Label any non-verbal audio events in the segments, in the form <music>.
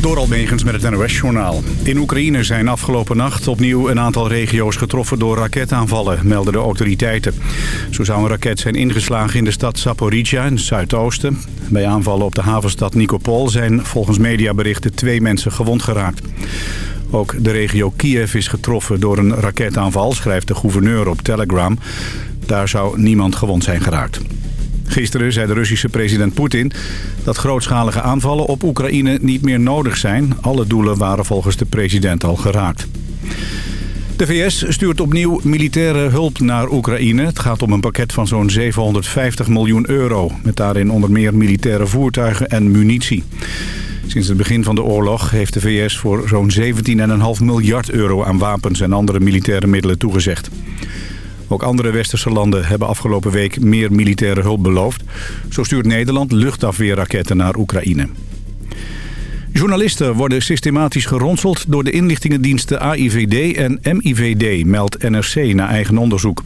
Door Almegens met het NOS-journaal. In Oekraïne zijn afgelopen nacht opnieuw een aantal regio's getroffen door raketaanvallen, melden de autoriteiten. Zo zou een raket zijn ingeslagen in de stad Zaporizhia in het zuidoosten. Bij aanvallen op de havenstad Nikopol zijn volgens mediaberichten twee mensen gewond geraakt. Ook de regio Kiev is getroffen door een raketaanval, schrijft de gouverneur op Telegram. Daar zou niemand gewond zijn geraakt. Gisteren zei de Russische president Poetin dat grootschalige aanvallen op Oekraïne niet meer nodig zijn. Alle doelen waren volgens de president al geraakt. De VS stuurt opnieuw militaire hulp naar Oekraïne. Het gaat om een pakket van zo'n 750 miljoen euro. Met daarin onder meer militaire voertuigen en munitie. Sinds het begin van de oorlog heeft de VS voor zo'n 17,5 miljard euro aan wapens en andere militaire middelen toegezegd. Ook andere westerse landen hebben afgelopen week meer militaire hulp beloofd. Zo stuurt Nederland luchtafweerraketten naar Oekraïne. Journalisten worden systematisch geronseld door de inlichtingendiensten AIVD en MIVD, meldt NRC na eigen onderzoek.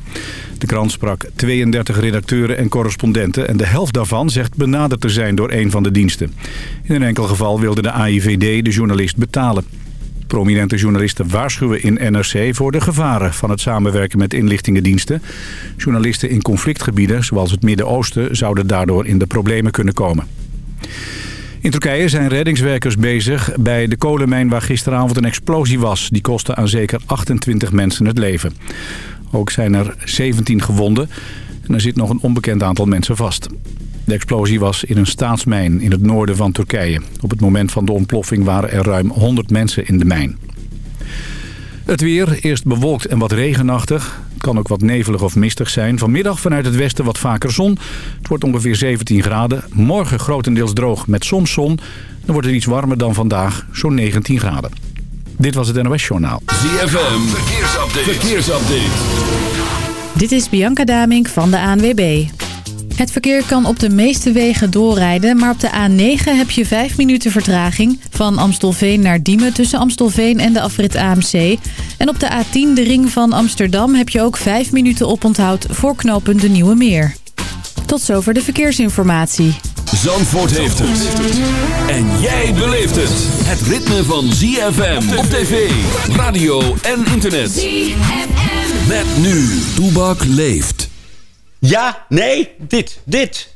De krant sprak 32 redacteuren en correspondenten en de helft daarvan zegt benaderd te zijn door een van de diensten. In een enkel geval wilde de AIVD de journalist betalen. Prominente journalisten waarschuwen in NRC voor de gevaren van het samenwerken met inlichtingendiensten. Journalisten in conflictgebieden, zoals het Midden-Oosten, zouden daardoor in de problemen kunnen komen. In Turkije zijn reddingswerkers bezig bij de kolenmijn waar gisteravond een explosie was. Die kostte aan zeker 28 mensen het leven. Ook zijn er 17 gewonden en er zit nog een onbekend aantal mensen vast. De explosie was in een staatsmijn in het noorden van Turkije. Op het moment van de ontploffing waren er ruim 100 mensen in de mijn. Het weer, eerst bewolkt en wat regenachtig. Het kan ook wat nevelig of mistig zijn. Vanmiddag vanuit het westen wat vaker zon. Het wordt ongeveer 17 graden. Morgen grotendeels droog met soms zon. Dan wordt het iets warmer dan vandaag, zo'n 19 graden. Dit was het NOS Journaal. ZFM, verkeersupdate. verkeersupdate. Dit is Bianca Damink van de ANWB. Het verkeer kan op de meeste wegen doorrijden, maar op de A9 heb je 5 minuten vertraging. Van Amstelveen naar Diemen tussen Amstelveen en de afrit AMC. En op de A10, de ring van Amsterdam, heb je ook 5 minuten oponthoud voor knooppunt de Nieuwe Meer. Tot zover de verkeersinformatie. Zandvoort heeft het. En jij beleeft het. Het ritme van ZFM op tv, radio en internet. ZFM. Met nu, Toebak leeft. Ja, nee, dit, dit.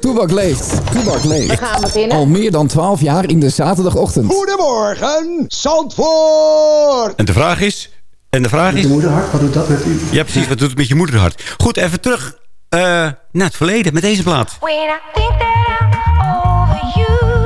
Toebak leeft, Toebak leeft. We gaan beginnen. Al meer dan 12 jaar in de zaterdagochtend. Goedemorgen, Zandvoort! En de vraag is... En de vraag is... Je moederhart, wat doet dat met u? Ja, precies, wat doet het met je moederhart? Goed, even terug uh, naar het verleden met deze plaat. When I think that I'm over you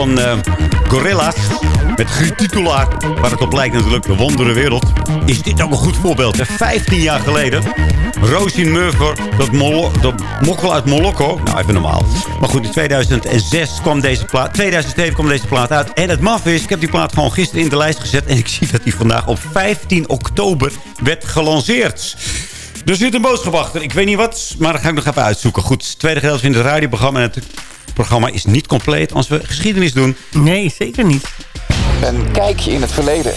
van eh, Gorilla's. Met Titulaar. Waar het op lijkt natuurlijk de wondere wereld. Is dit ook een goed voorbeeld. Hè? 15 jaar geleden. Rosin Murver. Dat, dat mokkel uit Molokko. Nou, even normaal. Maar goed, in 2006 kwam deze plaat. 2007 kwam deze plaat uit. En het maf is, ik heb die plaat gewoon gisteren in de lijst gezet. En ik zie dat die vandaag op 15 oktober werd gelanceerd. Er zit een boodschap achter. Ik weet niet wat, maar dat ga ik nog even uitzoeken. Goed, het tweede gedeelte in het radioprogramma. En het programma is niet compleet als we geschiedenis doen. Nee, zeker niet. Een kijkje in het verleden.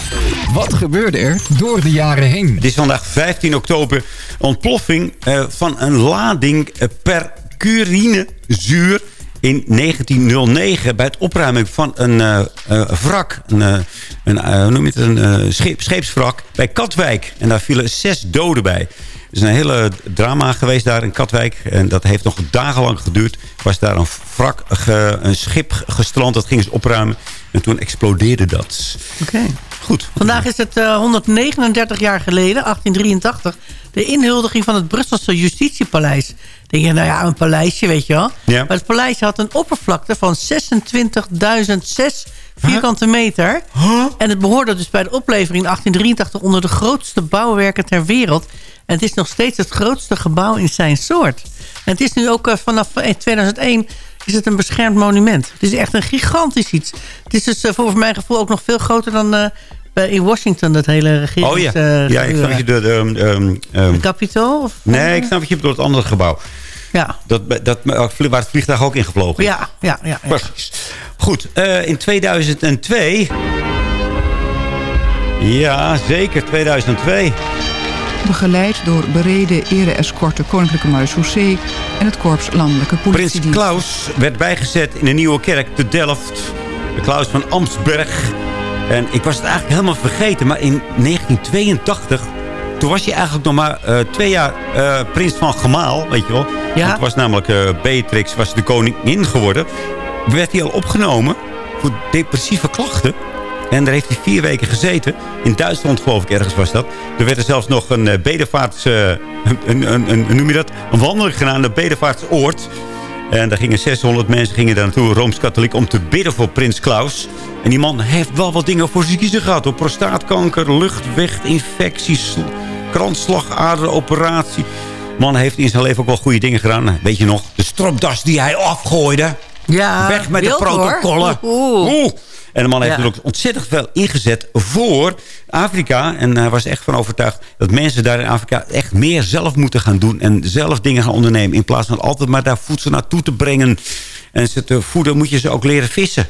Wat gebeurde er door de jaren heen? Het is vandaag 15 oktober. Ontploffing eh, van een lading eh, percurinezuur in 1909 bij het opruimen van een eh, eh, wrak. Een, een, hoe noem je het, een scheep, scheepswrak bij Katwijk. En daar vielen zes doden bij. Er is een hele drama geweest daar in Katwijk. En dat heeft nog dagenlang geduurd. Was daar een wrak, een schip gestrand. Dat gingen ze opruimen. En toen explodeerde dat. Oké. Goed. Vandaag is het eh, 139 jaar geleden, 1883... de inhuldiging van het Brusselse Justitiepaleis. Dan denk je, nou ja, een paleisje, weet je wel. Ja. Maar het paleis had een oppervlakte van 26.006 vierkante meter. En het behoorde dus bij de oplevering in 1883... onder de grootste bouwwerken ter wereld. En het is nog steeds het grootste gebouw in zijn soort. En het is nu ook eh, vanaf eh, 2001 is het een beschermd monument. Het is echt een gigantisch iets. Het is dus eh, voor mijn gevoel ook nog veel groter dan eh, bij- in Washington, dat hele regerings... Oh ja. eh, ja, ik snap je de... de ehm, ehm, ehm, Capitool? Of, nee, ik snap wat je bedoelt. Het andere gebouw. Ja, Dat, dat, waar het vliegtuig ook ingevlogen is. ja, ja. ja, ja. Precies. Goed, eh, in 2002... Ja, zeker, 2002. Begeleid door bereden ere-escorte Koninklijke Marechaussee en het Korps Landelijke Prins Politiedienst. Klaus werd bijgezet in een nieuwe kerk te Delft. De Klaus van Amsberg. En ik was het eigenlijk helemaal vergeten. Maar in 1982... Toen was hij eigenlijk nog maar eh, twee jaar eh, prins van Gemaal, weet je wel. Ja. Het was namelijk eh, Beatrix, was de koningin geworden. Werd hij al opgenomen voor depressieve klachten. En daar heeft hij vier weken gezeten. In Duitsland geloof ik ergens was dat. Er werd er zelfs nog een uh, bedevaarts... eh, een, een, een, noem je dat? Een wandeling gedaan, de bedevaartsoord. En daar gingen 600 mensen gingen daar naartoe, Rooms-Katholiek... om te bidden voor prins Klaus. En die man heeft wel wat dingen voor zich kiezen gehad. Hoor. Prostaatkanker, luchtweginfecties, kransslagaderoperatie. Man heeft in zijn leven ook wel goede dingen gedaan. Weet je nog, de stropdas die hij afgooide. Ja Weg met de wild, protocollen. Oeh. Oeh. En de man heeft Ja. ook ontzettend veel ingezet voor Afrika. En hij was echt van overtuigd dat mensen daar in Afrika echt meer zelf moeten gaan doen. En zelf dingen gaan ondernemen. In plaats van altijd maar daar voedsel naartoe te brengen. En ze te voeden moet je ze ook leren vissen.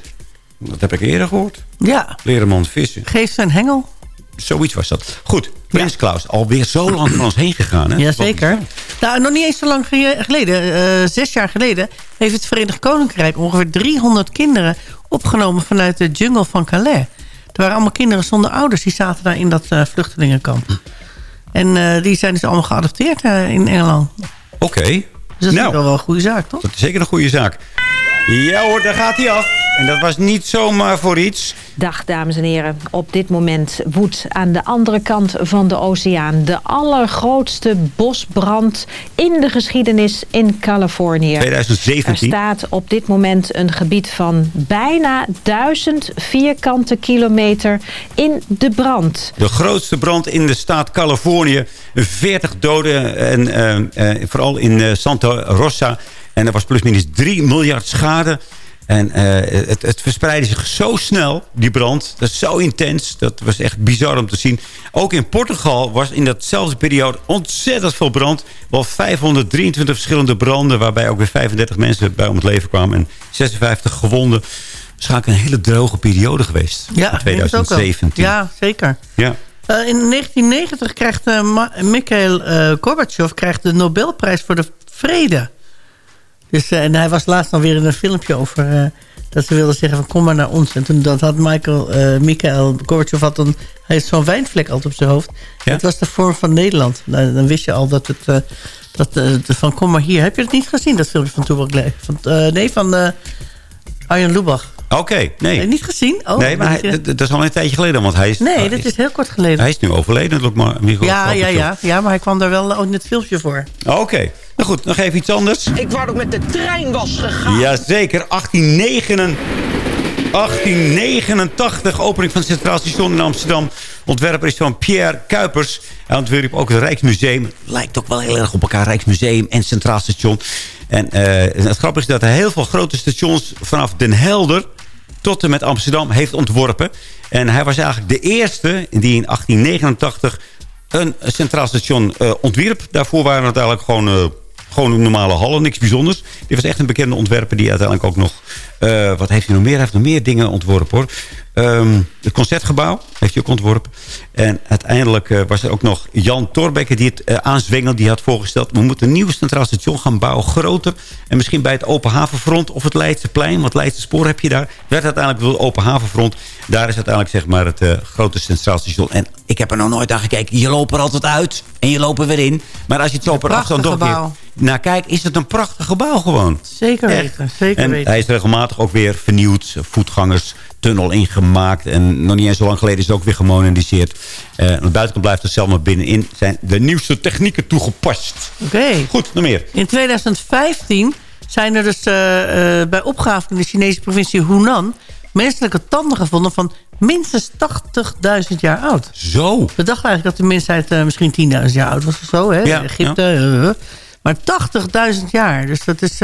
Dat heb ik eerder gehoord. Ja, Leren man vissen. geef zijn hengel. Zoiets was dat. Goed, Prins Klaus. Alweer zo lang van ons heen gegaan. Hè? Jazeker. Nou, nog niet eens zo lang ge- geleden, eh, zes jaar geleden... heeft het Verenigd Koninkrijk ongeveer 300 kinderen opgenomen... vanuit de jungle van Calais. Er waren allemaal kinderen zonder ouders. Die zaten daar in dat eh, vluchtelingenkamp. En eh, die zijn dus allemaal geadopteerd in Engeland. Dus Oké. dat is Nou. wel wel een goede zaak, toch? Dat is zeker een goede zaak. Ja hoor, daar gaat hij af. En dat was niet zomaar voor iets. Dag dames en heren. Op dit moment woedt aan de andere kant van de oceaan... de allergrootste bosbrand in de geschiedenis in Californië. 2017. Er staat op dit moment een gebied van bijna 1000 vierkante kilometer in de brand. De grootste brand in de staat Californië. 40 doden, en, eh, eh, vooral in eh, Santa Rosa. En er was plusminus 3 miljard schade. En eh, het, het verspreidde zich zo snel, die brand. Dat is zo intens. Dat was echt bizar om te zien. Ook in Portugal was in datzelfde periode ontzettend veel brand. Wel 523 verschillende branden... waarbij ook weer 35 mensen bij om het leven kwamen... en 56 gewonden. Waarschijnlijk een hele droge periode geweest. Ja, in ik denk het ook wel. 2017. Ja, zeker. ja. Eh, in 1990 krijgt eh, Mikhail Gorbachev krijgt de Nobelprijs voor de Vrede. Dus, eh, en hij was laatst dan weer in een filmpje over... eh, dat ze wilden zeggen van kom maar naar ons. En toen dat had Michael, eh Mikhail Gorbachev had een, hij heeft zo'n wijnvlek altijd op zijn hoofd. Ja? Het was de vorm van Nederland. Nou, dan wist je al dat het... dat, van kom maar hier. Heb je het niet gezien, dat filmpje van Toebak? Van, nee, van Arjen Lubach. Oké, nee. niet gezien? Oh, nee, maar dat hij- is- dat, dat is al een tijdje geleden. Want hij is, nee, hij dat is, is heel kort geleden. hij is nu overleden. natuurlijk, maar Michael ja, ja, ja, ja, maar hij kwam daar wel ook in het filmpje voor. Oké. Nou goed, nog even iets anders. Ik wou dat met de trein was gegaan. Jazeker, 1889. 1889, opening van het Centraal Station in Amsterdam. Ontwerper is van Pierre Kuipers. Hij ontwierp ook het Rijksmuseum. Lijkt ook wel heel erg op elkaar, Rijksmuseum en Centraal Station. En eh, het grappige is dat hij heel veel grote stations vanaf Den Helder tot en met Amsterdam heeft ontworpen. En hij was eigenlijk de eerste die in 1889 een centraal station eh, ontwierp. Daarvoor waren het eigenlijk gewoon, eh, gewoon normale hallen, niks bijzonders. Dit was echt een bekende ontwerper die uiteindelijk ook nog... wat heeft hij nog meer? Hij heeft nog meer dingen ontworpen hoor. Ehm, het Concertgebouw heeft hij ook ontworpen. En uiteindelijk eh, was er ook nog Jan Torbekke die het uh, aanzwengelde. Die had voorgesteld, we moeten een nieuw centraal station gaan bouwen. Groter. En misschien bij het Open Havenfront of het Leidseplein. Want Leidse Spoor heb je daar. Werd uiteindelijk het Open Havenfront. Daar is uiteindelijk zeg maar het uh, grote centraal station. En ik heb er nog nooit aan gekeken. Je loopt er altijd uit. En je loopt er weer in. Maar als je het zo op een afstand nog weer naar kijkt, is het een prachtig gebouw gewoon. Zeker weten. Zeker en weten. hij is regelmatig ook weer vernieuwd. Voetgangers tunnel ingemaakt. En nog niet eens zo lang geleden is het ook weer gemoderniseerd. Uh, aan de buitenkant blijft het zelf maar binnenin zijn de nieuwste technieken toegepast. Oké. Okay. Goed, nog meer. In 2015 zijn er dus uh, uh, bij opgave in de Chinese provincie Hunan... menselijke tanden gevonden van minstens 80.000 jaar oud. Zo. We dachten eigenlijk dat de mensheid uh, misschien 10.000 jaar oud was of zo. Hè? Ja, Egypte. Ja. maar 80.000 jaar. Dus dat is...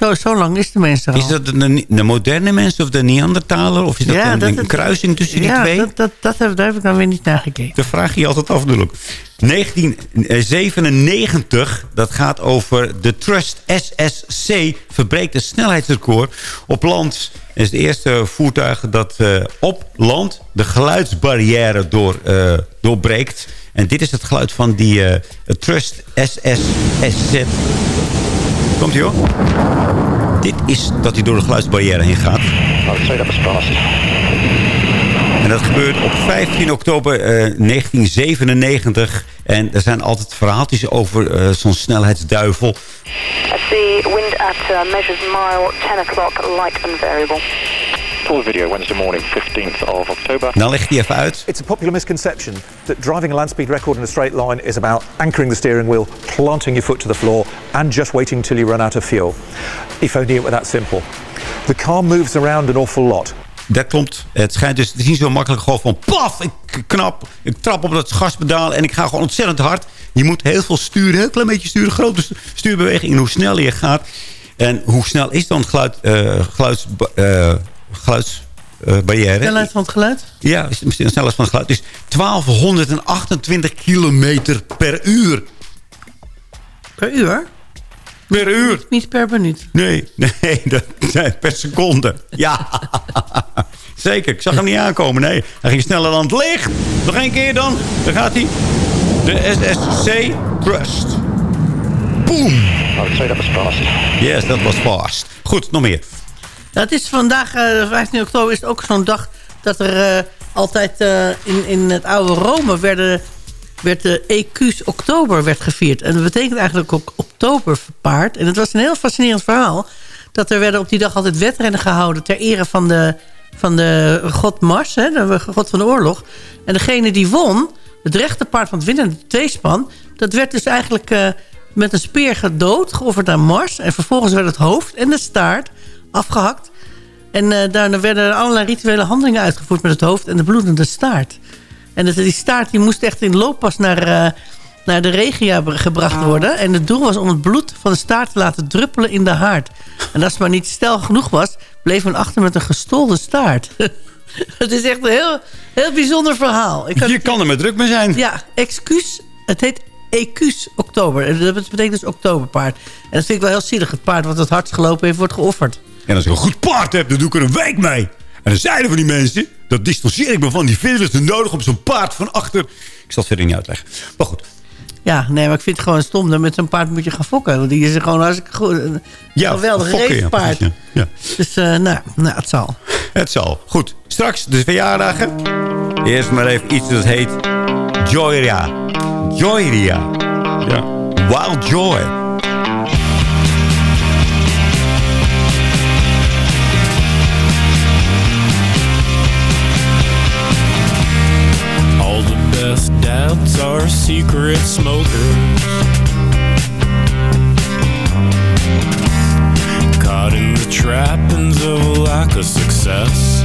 zo, zo lang is de mens al. Is dat de, de moderne mens of de Neandertaler? Of is dat, ja, een, dat een, kruising tussen ja, die twee? Dat, dat, dat heb, daar heb ik dan weer niet naar gekeken. De vraag je altijd af natuurlijk. 1997, dat gaat over de Trust SSC... verbreekt het snelheidsrecord op land. Het is het eerste voertuig dat uh, op land de geluidsbarrière door, uh, doorbreekt. En dit is het geluid van die uh, Trust SSSZ. Komt ie hoor. Dit is dat hij door de geluidsbarrière heen gaat. En dat gebeurt op 15 oktober uh, 1997. En er zijn altijd verhaaltjes over uh, zo'n snelheidsduivel. The wind at uh, measures mile 10 o'clock, light and variable. Full video Wednesday morning, 15th of October. Dan leg je even uit. It's a popular misconception that driving a land speed record in a straight line is about anchoring the steering wheel, planting your foot to the floor, and just waiting till you run out of fuel. If only it were that simple. The car moves around an awful lot. Dat klopt. Het schijnt dus, het is niet zo makkelijk gewoon van paf, ik knap, ik trap op dat gaspedaal en ik ga gewoon ontzettend hard. Je moet heel veel sturen, heel klein beetje sturen, grote stuurbeweging. En hoe sneller je gaat en hoe snel is dan geluid, uh, geluids, uh, geluidsbarrière? Uh, snelheid van het geluid? Ja, de snelheid van het geluid is 1228 kilometer per uur. Per uur? Per uur. Niet, niet per minuut. Nee, nee, <laughs> dat, nee, per seconde. Ja, <laughs> zeker. Ik zag hem niet aankomen. Nee, hij ging sneller dan het licht. Nog één keer dan. Dan gaat hij. De SSC Trust. Boom. Oh, dat was fast. Yes, dat was fast. Goed, nog meer. Nou, het is vandaag, uh, 15 oktober, is ook zo'n dag dat er uh, altijd uh, in, in het oude Rome werden werd de EQ's oktober werd gevierd. En dat betekent eigenlijk ook oktober verpaard. En het was een heel fascinerend verhaal. Dat er werden op die dag altijd wedrennen gehouden... ter ere van de, van de god Mars, hè, de god van de oorlog. En degene die won, het rechte paard van het winnende tweespan... dat werd dus eigenlijk met een speer gedood, geofferd aan Mars. En vervolgens werd het hoofd en de staart afgehakt. En uh, daarna werden allerlei rituele handelingen uitgevoerd... met het hoofd en de bloedende staart. En die staart die moest echt in looppas naar, uh, naar de regia gebracht worden. En het doel was om het bloed van de staart te laten druppelen in de haard. En als het maar niet stel genoeg was, bleef men achter met een gestolde staart. <laughs> het is echt een heel, heel bijzonder verhaal. Ik kan, Je kan er met druk mee zijn. Ja, excuus. Het heet Ecus oktober. Dat betekent dus oktoberpaard. En dat vind ik wel heel zielig. Het paard wat het hardst gelopen heeft, wordt geofferd. En als ik een goed paard heb, dan doe ik er een week mee. En dan zeiden van die mensen, dat distancieer ik me van. Die vinden het nodig op zo'n paard van achter. Ik zal het verder niet uitleggen. Maar goed. Ja, nee, maar ik vind het gewoon stom. Dat met zo'n paard moet je gaan fokken. Want die is gewoon hartstikke goed. Een ja, geweldig racepaard. Ja, ja. Dus uh, nou, nou, het zal. Het zal. Goed. Straks de verjaardagen. Eerst maar even iets dat heet Joyria. Joyria. Ja. Wild Joy. Secret smokers. Caught in the trappings of a lack of success.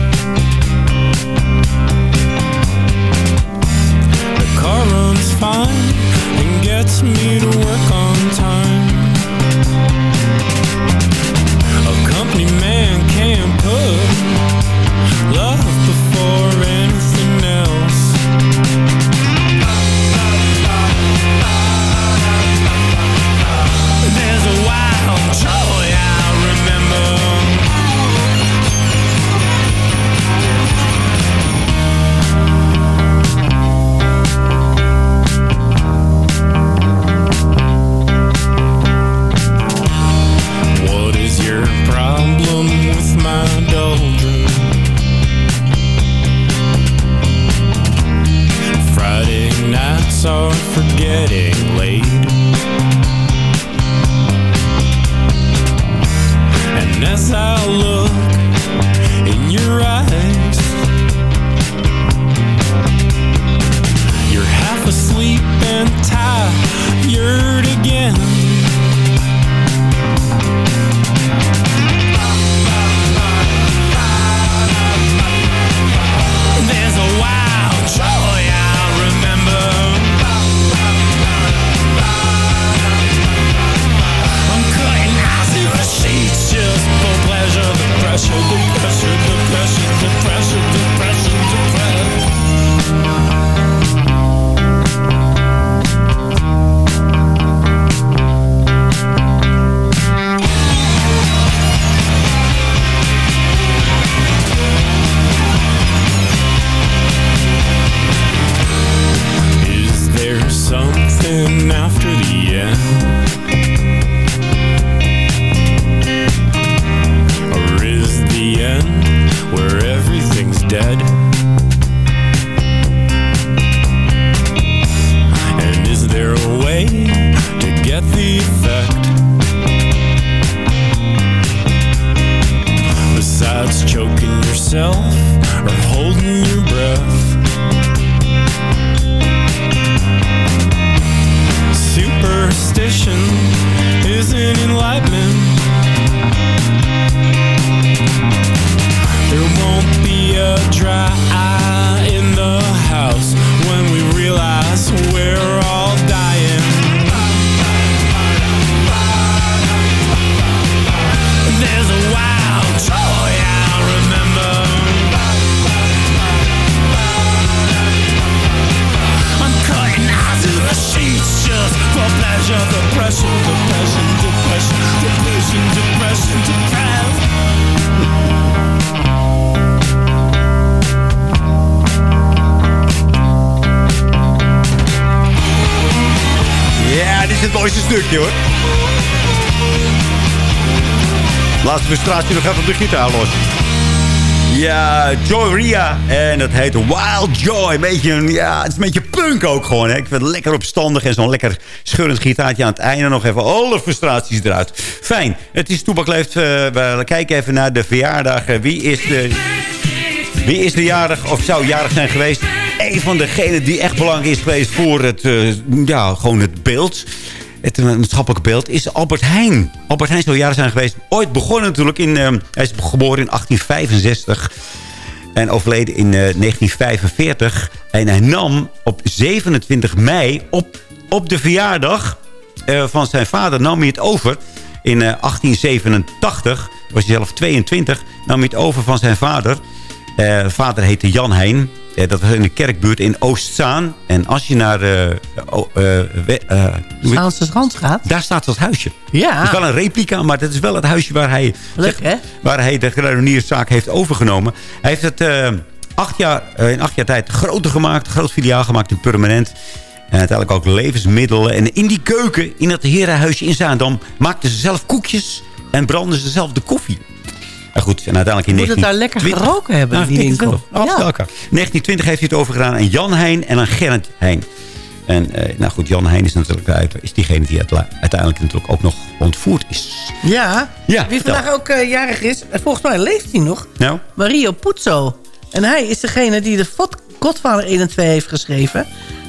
The car runs fine and gets me to work on time. A company man can't put love before with stukje hoor. Laatste frustratie nog even op de gitaar los. Ja, Joy Ria. En dat heet Wild Joy. Een ja, het is een beetje punk ook gewoon. Hè. Ik vind het lekker opstandig en zo'n lekker scheurend gitaartje aan het einde. Nog even alle frustraties eruit. Fijn. Het is Toebak Leeft. eh, we kijken even naar de verjaardag. Eh, Wie is de... Wie is de jarig of zou jarig zijn geweest? Een van degenen die echt belangrijk is geweest voor het, eh, ja, gewoon het beeld. Het eh, maatschappelijk beeld is Albert Heijn. Albert Heijn zou jarig zijn geweest. Ooit begonnen natuurlijk. In, eh, hij is geboren in 1865. En overleden in eh, 1945. En hij nam op 27 mei op, op de verjaardag eh, van zijn vader nam hij het over. In eh, 1887 was hij zelf 22. Nam hij het over van zijn vader. Eh, vader heette Jan Heijn. Eh, dat was in de kerkbuurt in Oostzaan. En als je naar... oh, eh, we- eh, Zaanse Rand gaat. daar staat dat huisje. Ja. Het is wel een replica, maar dat is wel het huisje waar hij, Leuk, waar hij de kruidenierszaak heeft overgenomen. Hij heeft het acht jaar, in acht jaar tijd groter gemaakt. Groot filiaal gemaakt in Permanent. En uiteindelijk ook levensmiddelen. En in die keuken, in dat herenhuisje in Zaandam... maakten ze zelf koekjes en brandden ze zelf de koffie. Maar goed, en uiteindelijk in Moet het daar lekker 1920 geroken hebben, Nou, die winkel. Alles Ja. bij elkaar. 1920 heeft hij het overgedaan aan Jan Heijn en aan Gerrit Heijn. En eh, nou goed, Jan Heijn is natuurlijk uit- is diegene die uiteindelijk natuurlijk ook nog ontvoerd is. Ja. Ja, Wie vandaag ook eh, jarig is, en volgens mij leeft hij nog. Nou? Mario Puzo. En hij is degene die de Godfather 1 en 2 heeft geschreven.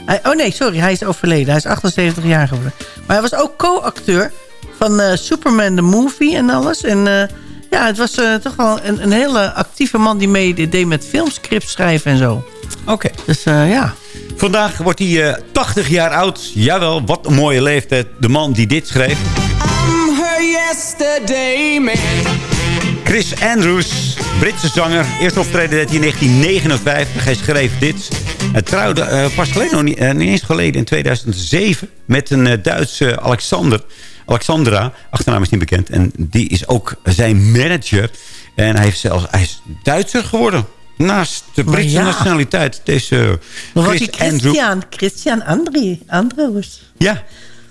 Hij, oh nee, sorry, hij is overleden. Hij is 78 jaar geworden. Maar hij was ook co-acteur van eh, Superman the Movie en alles. En eh, ja, het was eh, toch wel een, een hele actieve man die meedeed met filmscripts schrijven en zo. Oké. Dus ja. Vandaag wordt hij eh, 80 jaar oud. Jawel, wat een mooie leeftijd. De man die dit schreef. I'm her yesterday man. Chris Andrews, Britse zanger. Eerste optreden deed hij in 1959. Hij schreef dit. Hij trouwde eh, pas geleden, nog niet, eh, niet eens geleden, in 2007... met een eh, Duitse Alexander, Alexandra. Achternaam is niet bekend. En die is ook zijn manager. En hij, heeft zelfs, hij is Duitser geworden. Naast de Britse ja. nationaliteit. Deze Chris. Christian, Christian Andri, Andrews. Ja.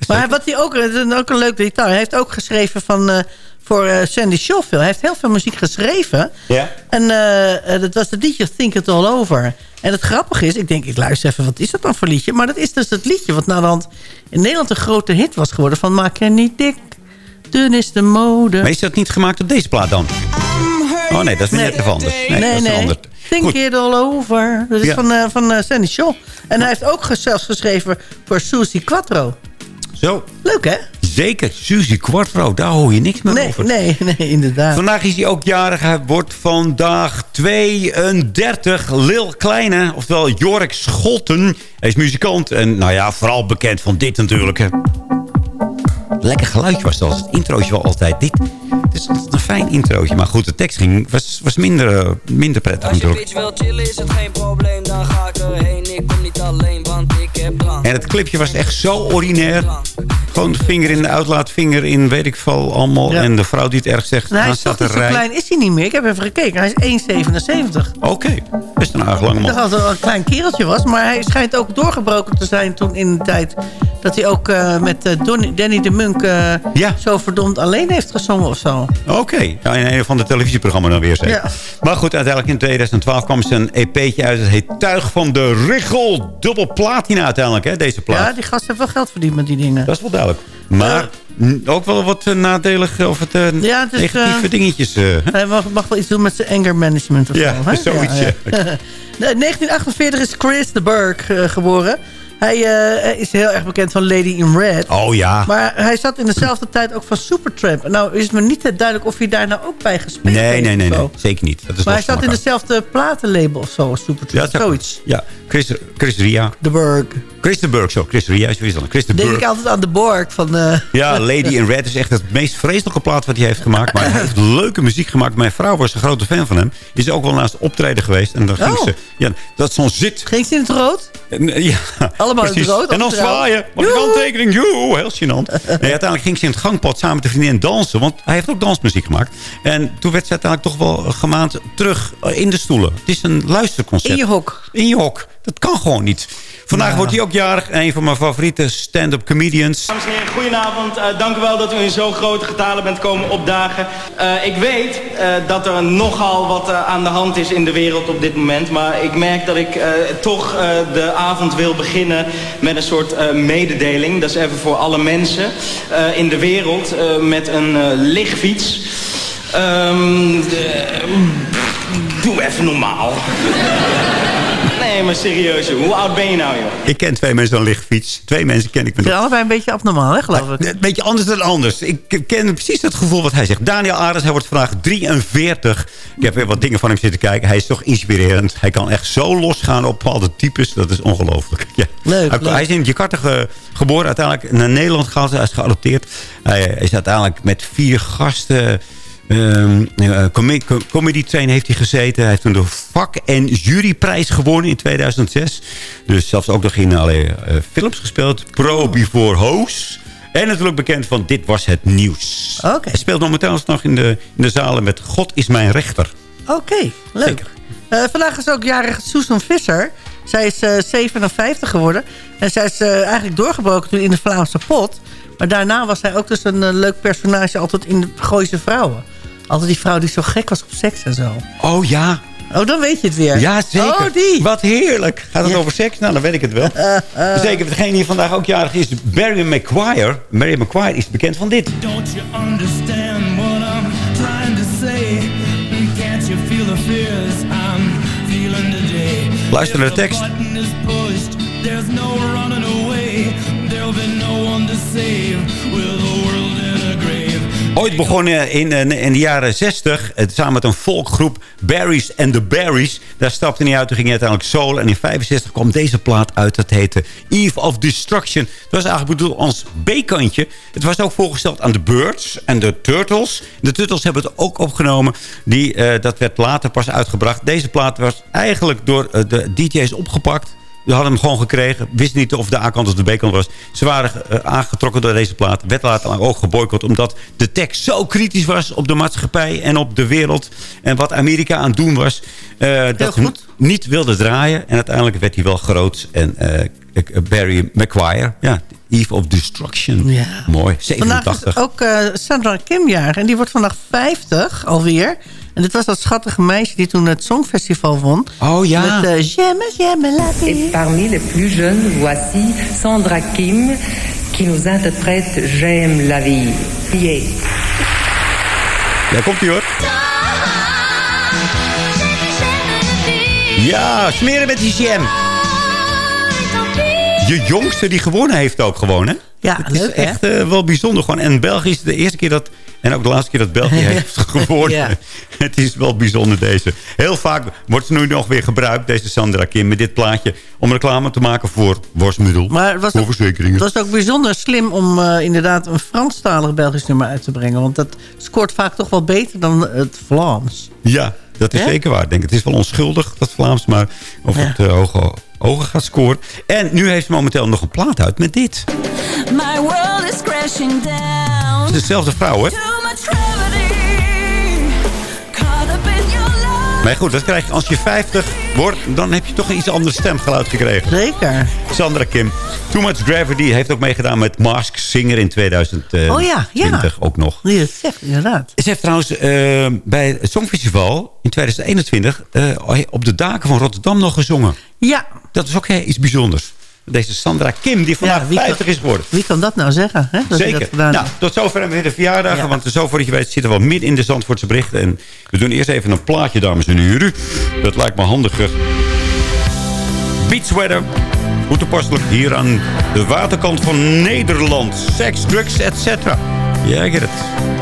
Maar wat hij ook, ook een leuk detail. Hij heeft ook geschreven van, voor eh, Sandy Schofield. Hij heeft heel veel muziek geschreven. Ja. En eh, eh, dat was het liedje Think It All Over. En het grappige is, ik denk, ik luister even, wat is dat dan voor liedje? Maar dat is dus het liedje wat naderhand in Nederland een grote hit was geworden. Van maak je niet dik, dun is de mode. Maar is dat niet gemaakt op deze plaat dan? Oh nee, dat is weer net even anders. Nee, Nee, dat nee. is ander. Think Goed. it all over. Dat is Ja. van, van Sandy Shaw. En hij heeft ook zelfs geschreven voor Susie Quattro. Zo. Leuk, hè? Zeker, Suzy Quattro, daar hoor je niks meer Nee, over. nee, nee, inderdaad. Vandaag is hij ook jarig. Hij wordt vandaag 32. Lil Kleine, oftewel Jorik Scholten. Hij is muzikant en nou ja, vooral bekend van dit natuurlijk. hè. Lekker geluidje was dat. Het introotje wel altijd dit. Het is altijd een fijn introotje. Maar goed, de tekst ging, was, was minder, eh, minder prettig Als je natuurlijk. bitch wil chillen is het geen probleem, dan ga ik erheen. Ik kom niet alleen, want ik heb drank. En het clipje was echt zo ordinair. Gewoon de vinger in de uitlaat, vinger in weet ik veel allemaal. Ja. En de vrouw die het erg zegt, hij toch staat zo klein, is hij niet meer. Ik heb even gekeken. Hij is 1,77. Oké, best een aardig lange Ik dacht man. dat al een klein kereltje was. Maar hij schijnt ook doorgebroken te zijn toen in de tijd... dat hij ook eh, met eh, Donny- Danny de Munk eh, zo verdomd alleen heeft gezongen of zo. Oké, nou, in een van de televisieprogramma's dan weer zeker. Ja. Maar goed, uiteindelijk in 2012 kwam ze een EP'tje uit. Het heet Tuig van de Richel. Dubbel platina uiteindelijk, hè, deze plaat. Ja, die gast heeft wel geld verdiend met die dingen. Dat is wel duidelijk. Maar ook wel wat eh, nadelig of het, eh, Ja, het is, negatieve eh, dingetjes. eh? Hij mag, mag wel iets doen met zijn anger management of Ja, zo. hè? zoiets, ja. Nee, <laughs> 1948 is Chris de Burgh eh, geboren. Hij eh, is heel erg bekend van Lady in Red. Oh ja. Maar hij zat in dezelfde tijd ook van Supertramp. En Nou is het me niet duidelijk of hij daar nou ook bij gespeeld Nee, heeft. nee, nee, nee. Zeker niet. Dat is Maar hij zat in dezelfde platenlabel of zo als Supertramp. Ja, Zoiets. Ja, Chris, Chris Ria. De Burgh. Chris de Burg, zo. Chris Ria is weer dan. Chris de Denk Burg. ik altijd aan de Borg van... eh, Ja, <laughs> Lady in Red is echt het meest vreselijke plaat wat hij heeft gemaakt. Maar hij heeft <laughs> leuke muziek gemaakt. Mijn vrouw was een grote fan van hem. Is ook wel naast optreden geweest. En dan ging Oh. ze... Ja, dat is zo'n zit. Ging ze in het rood? Ja, Allemaal precies. rood, En dan zwaaien. Ik een handtekening? Joe, heel gênant. Nee, uiteindelijk ging ze in het gangpad samen met de vriendin dansen. Want hij heeft ook dansmuziek gemaakt. En toen werd ze uiteindelijk toch wel gemaand terug in de stoelen. Het is een luisterconcert. In je hok. In je hok. Dat kan gewoon niet. Vandaag Ja. wordt hij ook jarig. Een van mijn favoriete stand-up comedians. Dames en heren, goedenavond. Eh, dank u wel dat u in zo'n grote getalen bent komen opdagen. Eh, ik weet eh, dat er nogal wat eh, aan de hand is in de wereld op dit moment. Maar ik merk dat ik eh, toch eh, de avond wil beginnen met een soort eh, mededeling. Dat is even voor alle mensen eh, in de wereld eh, met een lichtfiets. Ehm, de- doe even normaal. Nee, maar serieus, joh. hoe oud ben je nou, joh? Ik ken twee mensen aan lichtfiets. Twee mensen ken ik me Ze zijn allebei een beetje abnormaal, hè, geloof ik. Een beetje anders dan anders. Ik ken precies dat gevoel wat hij zegt. Daniel Ares, hij wordt vandaag 43. Ik heb weer wat dingen van hem zitten kijken. Hij is toch inspirerend. Hij kan echt zo losgaan op bepaalde types. Dat is ongelooflijk. <laughs> Ja. Leuk, hij, leuk. hij is in Jakarta ge- geboren. Uiteindelijk naar Nederland gehaald. Hij is geadopteerd. Hij is uiteindelijk met vier gasten... com com- comedy train heeft hij gezeten. Hij heeft toen de vak- en juryprijs gewonnen in 2006. Dus zelfs ook nog in allerlei eh, films gespeeld. Pro Before Hoes. En natuurlijk bekend van Dit Was Het Nieuws. Oké. Hij speelt momenteel nog in de, in de zalen met God is mijn rechter. Oké, leuk. Eh, vandaag is ook jarig Susan Visser. Zij is eh, 57 geworden. En zij is eigenlijk doorgebroken toen in de Vlaamse pot. Maar daarna was zij ook dus een leuk personage altijd in de Gooise Vrouwen. Altijd die vrouw die zo gek was op seks en zo. Oh ja. Oh, dan weet je het weer. Ja, zeker. Oh, die. Wat heerlijk. Gaat het over seks? Nou, dan weet ik het wel. <laughs> Zeker, degene die vandaag ook jarig is, Barry McGuire. Barry McGuire is bekend van dit. Don't you understand what I'm trying to say? Can't you feel the fears I'm feeling today? Luister naar de If the tekst. button is pushed, There's no running away. There'll be no one to save. Ooit begonnen in, eh, in de jaren 60. eh, Samen met een volkgroep. Barry's and the Barry's. Daar stapte hij uit. Toen ging uiteindelijk solo. En in 65 kwam deze plaat uit. Dat heette Eve of Destruction. Het was eigenlijk bedoeld als B-kantje. Het was ook voorgesteld aan de Birds en de Turtles. De Turtles hebben het ook opgenomen. Die, eh, dat werd later pas uitgebracht. Deze plaat was eigenlijk door de DJ's opgepakt. We hadden hem gewoon gekregen. Wisten niet of de A-kant of de B-kant was. Ze waren eh, aangetrokken door deze plaat. Werd later ook geboycott. Omdat de tekst zo kritisch was op de maatschappij en op de wereld. En wat Amerika aan het doen was. eh, dat niet wilde draaien. En uiteindelijk werd hij wel groot. En eh, Barry McGuire. Ja, Eve of Destruction. Ja. Mooi. Vandaag 87. is ook Sandra Kim jarig. En die wordt vandaag 50 alweer. En dit was dat schattige meisje die toen het Songfestival won. Oh ja. Met uh, J'aime, j'aime la vie. Et parmi les plus jeunes, voici Sandra Kim qui nous interprète J'aime la vie. Yeah. Daar komt hij hoor. Ja, smeren met die jam. Je jongste die gewonnen heeft ook gewoon, hè? Ja, Het is leuk, echt eh, wel bijzonder. Gewoon. En België is de eerste keer dat... En ook de laatste keer dat België <laughs> heeft gewonnen. Ja. <laughs> Het is wel bijzonder deze. Heel vaak wordt ze nu nog weer gebruikt, deze Sandra Kim... met dit plaatje om reclame te maken voor worstmiddel. Maar het was, voor ook, verzekeringen. het was ook bijzonder slim om eh, inderdaad een Franstalig Belgisch nummer uit te brengen. Want dat scoort vaak toch wel beter dan het Vlaams. Ja, dat is zeker waar. Denk, het is wel onschuldig, dat Vlaams. Maar of Ja. het hoge, hoger gaat scoren. En nu heeft ze momenteel nog een plaat uit met dit. My world is crashing down. Het is dezelfde vrouw, hè? Too much gravity. Caught up in your love. Maar goed, dat krijg je als je 50 wordt. Dan heb je toch een iets ander stemgeluid gekregen. Zeker. Sandra Kim. Too Much Gravity heeft ook meegedaan met Mask Singer in 2020 Oh ja, ja. ook nog. Die het zegt, inderdaad. Ze heeft trouwens eh, bij het Songfestival in 2021 eh, op de daken van Rotterdam nog gezongen. Ja. Dat is ook iets bijzonders. Deze Sandra Kim, die vandaag wie kan- 50 is geworden. Wie kan dat nou zeggen? Hè? Dat Zeker. Dat nou, tot zover hebben we de verjaardagen. Ja. Want zo voor je weet zitten we wel midden in de Zandvoortse berichten. En we doen eerst even een plaatje, dames en heren. Dat lijkt me handiger. Beachweather. Hoe toepasselijk hier aan de waterkant van Nederland. Seks, drugs, etc. Ja, ik get het.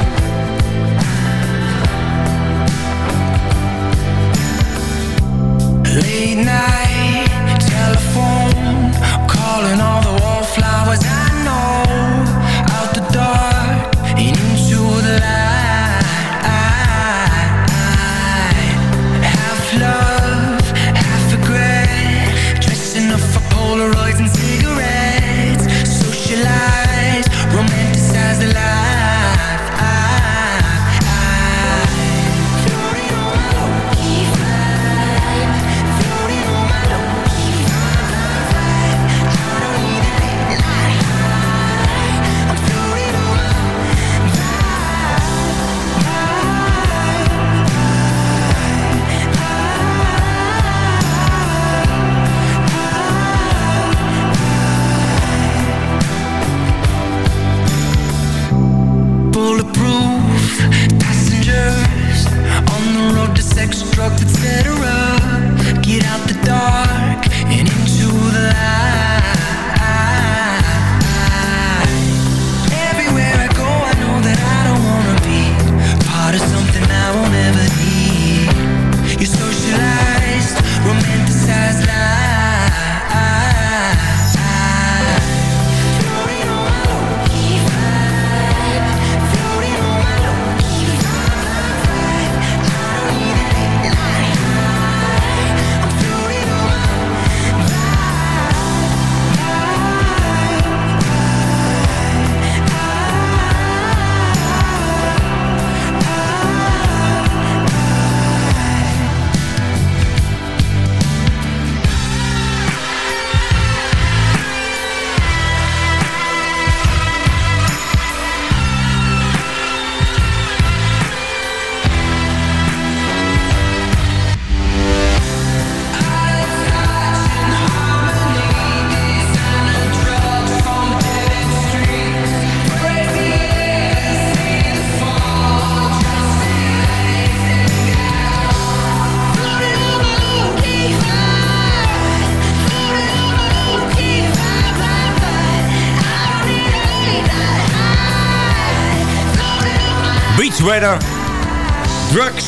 Drugs,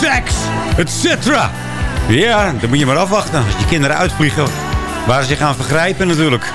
seks, etc. Ja, dan moet je maar afwachten als je kinderen uitvliegen. Waar ze zich aan vergrijpen natuurlijk.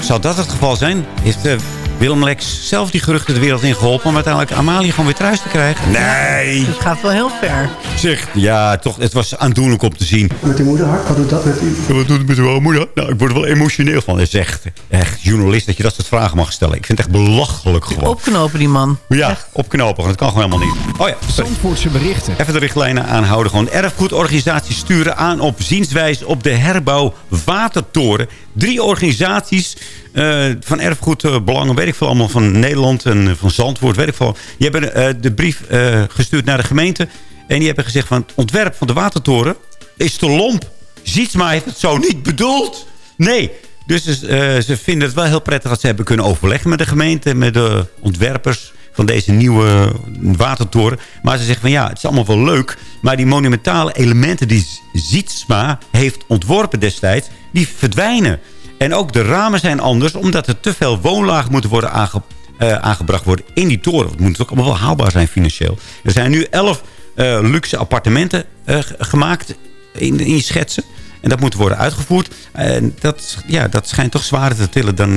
Zal, dat het geval zijn? Heeft eh, Willem Lex zelf die geruchten de wereld in geholpen... om uiteindelijk Amalie gewoon weer thuis te krijgen? Nee! Het gaat wel heel ver. Zeg, ja, toch, het was aandoenlijk om te zien. Met uw moeder hart, wat doet dat met u? Wat doet het met uw moeder? Nou, ik word er wel emotioneel van. Het is echt, echt journalist dat je dat soort vragen mag stellen. Ik vind het echt belachelijk gewoon. Opknopen die man. Ja, opknopen. Dat kan gewoon helemaal niet. Oh ja. Zandvoortse berichten. Even de richtlijnen aanhouden. Gewoon erfgoedorganisaties sturen aan op zienswijze op de herbouw Watertoren. Drie organisaties eh, van erfgoedbelangen, weet ik veel allemaal, van Nederland en van Zandvoort, weet ik veel. Die hebben eh, de brief eh, gestuurd naar de gemeente. En die hebben gezegd van het ontwerp van de Watertoren is te lomp. Zietsma heeft het zo niet bedoeld. Nee, dus eh, ze vinden het wel heel prettig dat ze hebben kunnen overleggen met de gemeente, met de ontwerpers van deze nieuwe watertoren. Maar ze zeggen van ja, het is allemaal wel leuk. Maar die monumentale elementen die Zietsma heeft ontworpen destijds, die verdwijnen. En ook de ramen zijn anders, omdat er te veel woonlagen moeten worden aange- eh, aangebracht worden in die toren. Het moet ook allemaal wel haalbaar zijn financieel. Er zijn nu elf eh, luxe appartementen eh, gemaakt in, in schetsen. En dat moet worden uitgevoerd. En dat, ja, dat schijnt toch zwaarder te tillen dan,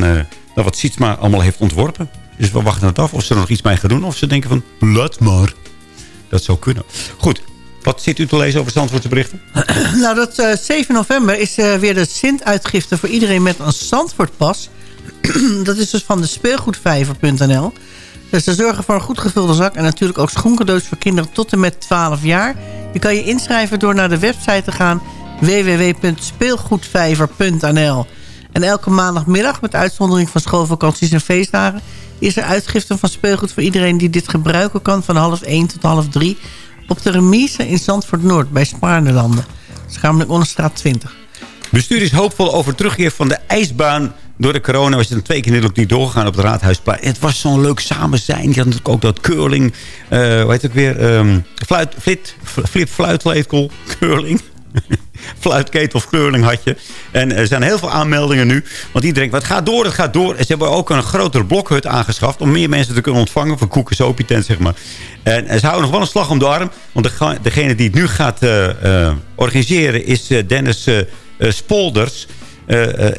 dan wat Sietsma allemaal heeft ontworpen. Dus we wachten het af of ze er nog iets mee gaan doen. Of ze denken van, laat maar. Dat zou kunnen. Goed, wat zit u te lezen over Zandvoortse berichten? <clears throat> Nou, dat eh, 7 november is eh, weer de Sint-uitgifte voor iedereen met een Zandvoortpas. <clears throat> dat is dus van de speelgoedvijver.nl. Dus ze zorgen voor een goed gevulde zak en natuurlijk ook schoencadeaus voor kinderen tot en met 12 jaar. Je kan je inschrijven door naar de website te gaan www.speelgoedvijver.nl. En elke maandagmiddag, met uitzondering van schoolvakanties en feestdagen... is er uitgifte van speelgoed voor iedereen die dit gebruiken kan... van half 1 tot half 3 op de remise in Zandvoort Noord bij Spaarnelanden. Schamelijk Onderstraat 20. Bestuur is hoopvol over terugkeer van de ijsbaan. Door de corona was het een twee keer natuurlijk niet doorgegaan op het Raadhuisplein. Het was zo'n leuk samen zijn. Je had natuurlijk ook dat curling. eh hoe heet het ook weer? ehm fluit, flit, flip fluitletel. Curling. <laughs> Fluitketel of curling had je. En er zijn heel veel aanmeldingen nu. Want iedereen denkt, wat gaat door, het gaat door. En ze hebben ook een grotere blokhut aangeschaft... om meer mensen te kunnen ontvangen voor koeken, tent, zeg maar. En, en ze houden nog wel een slag om de arm. Want de, degene die het nu gaat eh, eh, organiseren is eh, Dennis Spolders...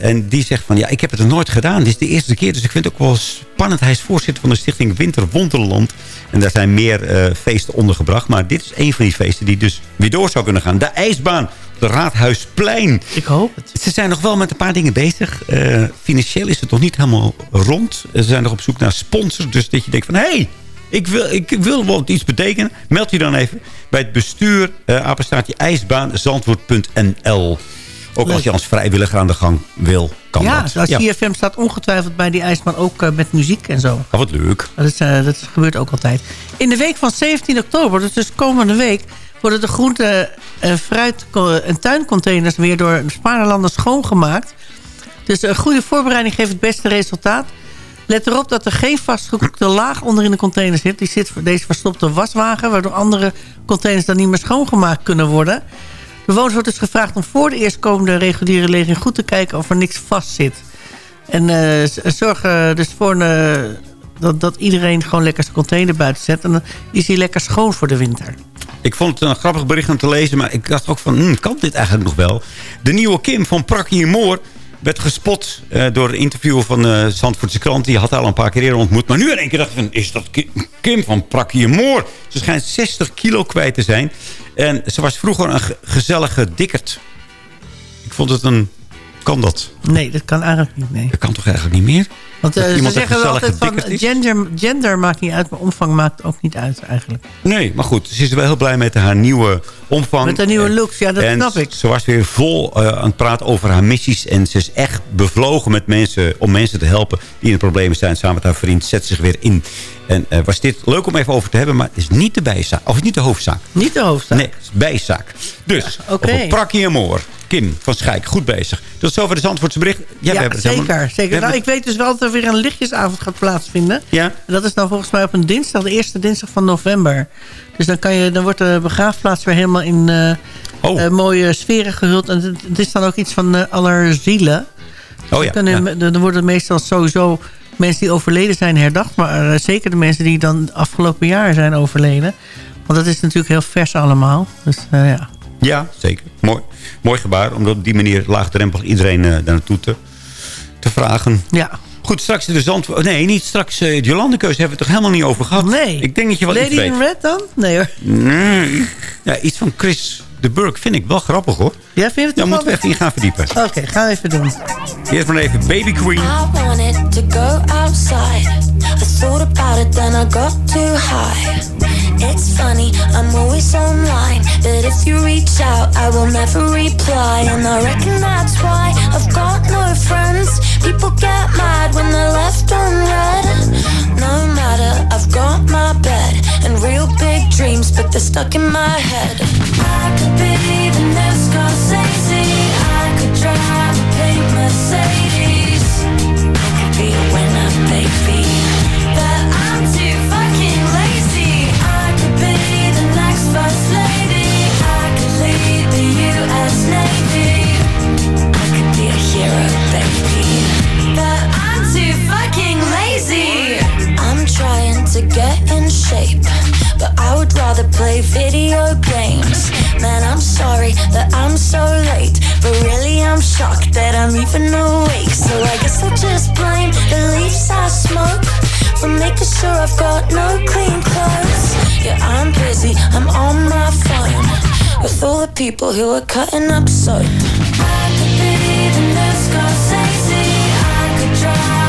En die zegt van, ja, ik heb het nog nooit gedaan. Dit is de eerste keer, dus ik vind het ook wel spannend. Hij is voorzitter van de stichting Winter Wonderland. En daar zijn meer eh, feesten ondergebracht. Maar dit is een van die feesten die dus weer door zou kunnen gaan. De ijsbaan Raadhuisplein. Ik hoop het. Ze zijn nog wel met een paar dingen bezig. Eh, financieel is het nog niet helemaal rond. Ze zijn nog op zoek naar sponsors. Dus dat je denkt van, hé, hey, ik wil, ik wil wel iets betekenen. Meld je dan even bij het bestuur, uh, apenstaartje. Ook als je als vrijwilliger aan de gang wil, kan ja, dat. nou, CFM staat ongetwijfeld bij die ijsbaan ook eh, met muziek en zo. Oh, wat leuk. Dat, is, eh, dat gebeurt ook altijd. In de week van 17 oktober, dus, dus komende week... worden de groente- en fruit- en tuincontainers weer door Spaarlanden schoongemaakt. Dus een goede voorbereiding geeft het beste resultaat. Let erop dat er geen vastgekoekte laag onder in de container zit. Die zit voor deze verstopte waswagen... waardoor andere containers dan niet meer schoongemaakt kunnen worden... Bewoners wordt dus gevraagd om voor de eerstkomende reguliere leging goed te kijken of er niks vast zit. En uh, zorg er dus voor uh, dat, dat iedereen gewoon lekker zijn container buiten zet. En dan is hij lekker schoon voor de winter. Ik vond het een grappig bericht om te lezen, maar ik dacht ook van, hm, kan dit eigenlijk nog wel? De nieuwe Kim van Prakkie Moor werd gespot uh, door een interview van uh, Zandvoortse krant. Die had haar al een paar keer eerder ontmoet. Maar nu in één keer dacht ik van, is dat Kim van Prakkie Moor? Ze schijnt 60 kilo kwijt te zijn. En ze was vroeger een gezellige dikkerd. Ik vond het een... Kan dat? Nee, dat kan eigenlijk niet, nee. Dat kan toch eigenlijk niet meer? Want uh, ze zeggen wel altijd van gender, gender maakt niet uit, maar omvang maakt ook niet uit eigenlijk. Nee, maar goed, ze is er wel heel blij met haar nieuwe omvang. Met haar nieuwe looks, ja, dat en snap ik. Ze was weer vol uh, aan het praten over haar missies. En ze is echt bevlogen met mensen, om mensen te helpen die in problemen zijn. Samen met haar vriend zet zich weer in. En uh, was dit leuk om even over te hebben, maar het is niet de bijzaak. Of niet de hoofdzaak. Niet de hoofdzaak? Nee, het is bijzaak. Dus, ja, okay. en Moor. Kim van Schijk, goed bezig. Tot zover de Zandvoortse bericht. Ja, ja zeker. Zeker. Nou, ik weet dus wel dat er weer een lichtjesavond gaat plaatsvinden. Ja. En dat is dan volgens mij op een dinsdag, de eerste dinsdag van november. Dus dan, kan je, dan wordt de begraafplaats weer helemaal in uh, oh. uh, mooie sferen gehuld. En het, het, is dan ook iets van uh, allerzielen. Oh ja, dan, ja. dan worden meestal sowieso mensen die overleden zijn herdacht. Maar eh, zeker de mensen die dan afgelopen jaar zijn overleden. Want dat is natuurlijk heel vers allemaal. Dus eh, ja. Ja, zeker. Mooi, mooi gebaar. Om op die manier laagdrempelig iedereen eh, daar naartoe te, te vragen. Ja. Goed, straks de zand... Nee, niet straks uh, de Jolandekeus hebben we het toch helemaal niet over gehad? Nee. Ik denk dat je wat Lady in Red dan? Nee hoor. Nee. Ja, iets van Chris de Burg vind ik wel grappig hoor. Ja, vind je het Daar moeten we even in gaan verdiepen. Oké, gaan we even doen. Eerst maar even Baby Queen. I wanted to go outside. I thought about it, then I got too high. It's funny, I'm always online. But if you reach out, I will never reply. And I reckon that's why I've got no friends. People get mad when they're left on red. No matter, I've got my bed and real big dreams, but they're stuck in my head. I could be the next Scorsese. I could drive a pink Mercedes. I could be a winner, baby. But I'm too fucking lazy. I could be the next lady. I could lead the U.S. Navy. I could be a hero, baby. But I'm too fucking lazy. I'm trying to get in shape. But I would rather play video games. Man, I'm sorry that I'm so late. But really, I'm shocked that I'm even awake. So I guess I'll just blame the leaves I smoke. For making sure I've got no clean clothes. Yeah, I'm busy, I'm on my phone. With all the people who are cutting up soap. I could be the new Scorsese. I could drive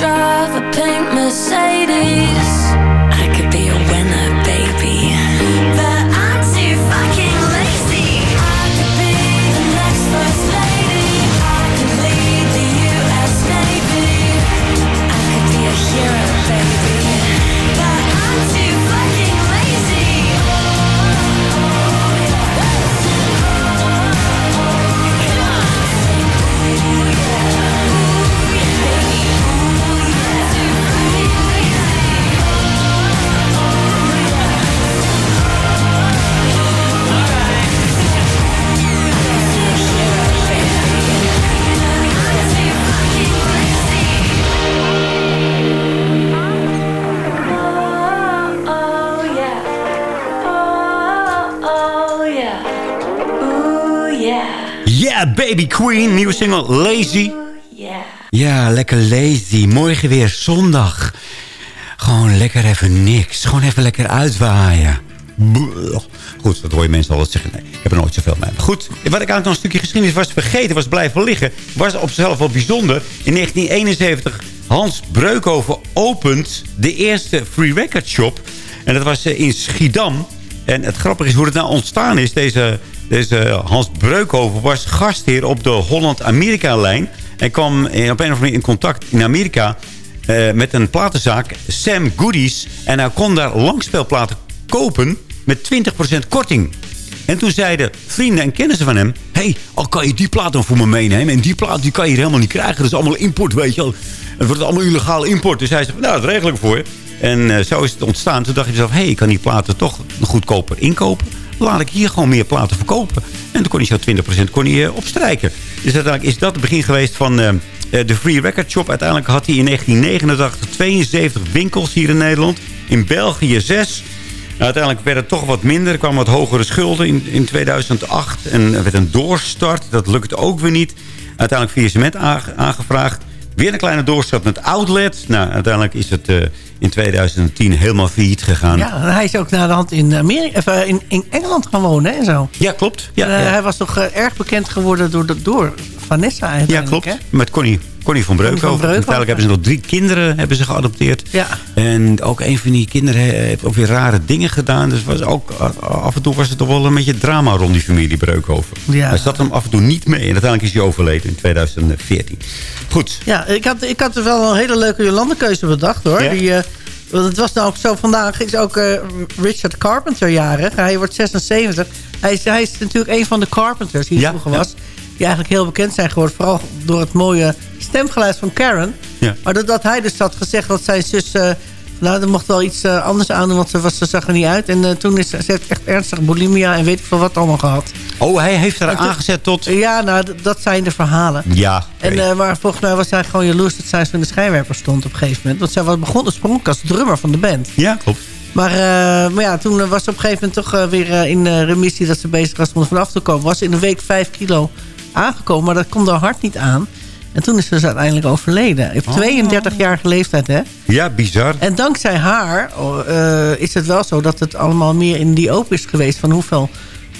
drive a pink Mercedes. Baby Queen. Nieuwe single Lazy. Yeah. Ja, lekker lazy. Morgen weer zondag. Gewoon lekker even niks. Gewoon even lekker uitwaaien. Goed, dat hoor je mensen altijd zeggen. Nee, ik heb er nooit zoveel mee. Goed, wat ik eigenlijk nog een stukje geschiedenis was vergeten, was blijven liggen. Was op zichzelf wel bijzonder. In 1971, Hans Breukhoven opent de eerste free record shop. En dat was eh, in Schiedam. En het grappige is hoe het nou ontstaan is. Deze, deze Hans Breukhoven was gastheer op de Holland-Amerika-lijn. En kwam eh, op een of andere manier in contact in Amerika... eh, met een platenzaak, Sam Goodies. En hij kon daar langspeelplaten kopen met 20% korting. En toen zeiden vrienden en kennissen van hem... hey, al kan je die plaat dan voor me meenemen... en die plaat die kan je hier helemaal niet krijgen. Dat is allemaal import, weet je wel. Het wordt allemaal illegale import. Dus hij zei, nou, dat regel ik voor je. En eh, zo is het ontstaan. Toen dacht je zelf, hé, hey, ik kan die platen toch goedkoper inkopen. Laat ik hier gewoon meer platen verkopen. En toen kon hij zo 20% kon hij, eh, opstrijken. Dus uiteindelijk is dat het begin geweest van... eh, eh, de Free Record Shop. Uiteindelijk had hij in 1989 72 winkels hier in Nederland. In België 6. Uiteindelijk werd het toch wat minder. Er kwamen wat hogere schulden in, in 2008. En er werd een doorstart. Dat lukte ook weer niet. Uiteindelijk faillissement aange- aangevraagd. Weer een kleine doorstap met Outlet. Nou, uiteindelijk is het eh, in 2010 helemaal failliet gegaan. Ja, en hij is ook naar de hand in, Amerika, of, eh, in, in Engeland gaan wonen en zo. Ja, klopt. Ja, En, eh, ja. Hij was toch erg bekend geworden door, door Vanessa ja klopt. Hè? Met Connie, Connie van Breukhoven. Uiteindelijk hebben ze nog drie kinderen hebben ze geadopteerd. Ja. En ook een van die kinderen he- heeft ook weer rare dingen gedaan. Dus was ook, af en toe was het toch wel een beetje drama rond die familie Breukhoven. Ja. Hij zat hem af en toe niet mee. En uiteindelijk is hij overleden in 2014. Goed. Ja, ik had, ik had er wel een hele leuke Jolandekeuze bedacht hoor. Ja? Die, eh, want het was nou ook zo, vandaag is ook eh, Richard Carpenter jarig. Hij wordt 76. Hij is, hij is natuurlijk een van de Carpenters die er Ja, vroeger ja. was. Die eigenlijk heel bekend zijn geworden. Vooral door het mooie stemgeluid van Karen. Ja. Maar dat, hij dus had gezegd dat zijn zus... eh, nou, er mocht wel iets eh, anders aan doen, want ze, was, ze zag er niet uit. En eh, toen is ze, heeft echt ernstig bulimia en weet ik veel wat allemaal gehad. Oh, hij heeft haar toen- aangezet tot... Ja, nou, dat zijn de verhalen. Ja. En, maar volgens mij was hij gewoon jaloers dat zij zo in de schijnwerper stond op een gegeven moment. Want zij was begon oorspronkelijk als drummer van de band. ja, klopt. Maar, maar ja, toen was ze op een gegeven moment toch weer eh, in remissie dat ze bezig was om er vanaf te komen. Was in een week vijf kilo aangekomen, maar dat kon haar hart niet aan. En toen is ze dus uiteindelijk overleden. Op 32-jarige leeftijd, hè. Ja, bizar. En dankzij haar eh, is het wel zo dat het allemaal meer in die open is geweest... van hoeveel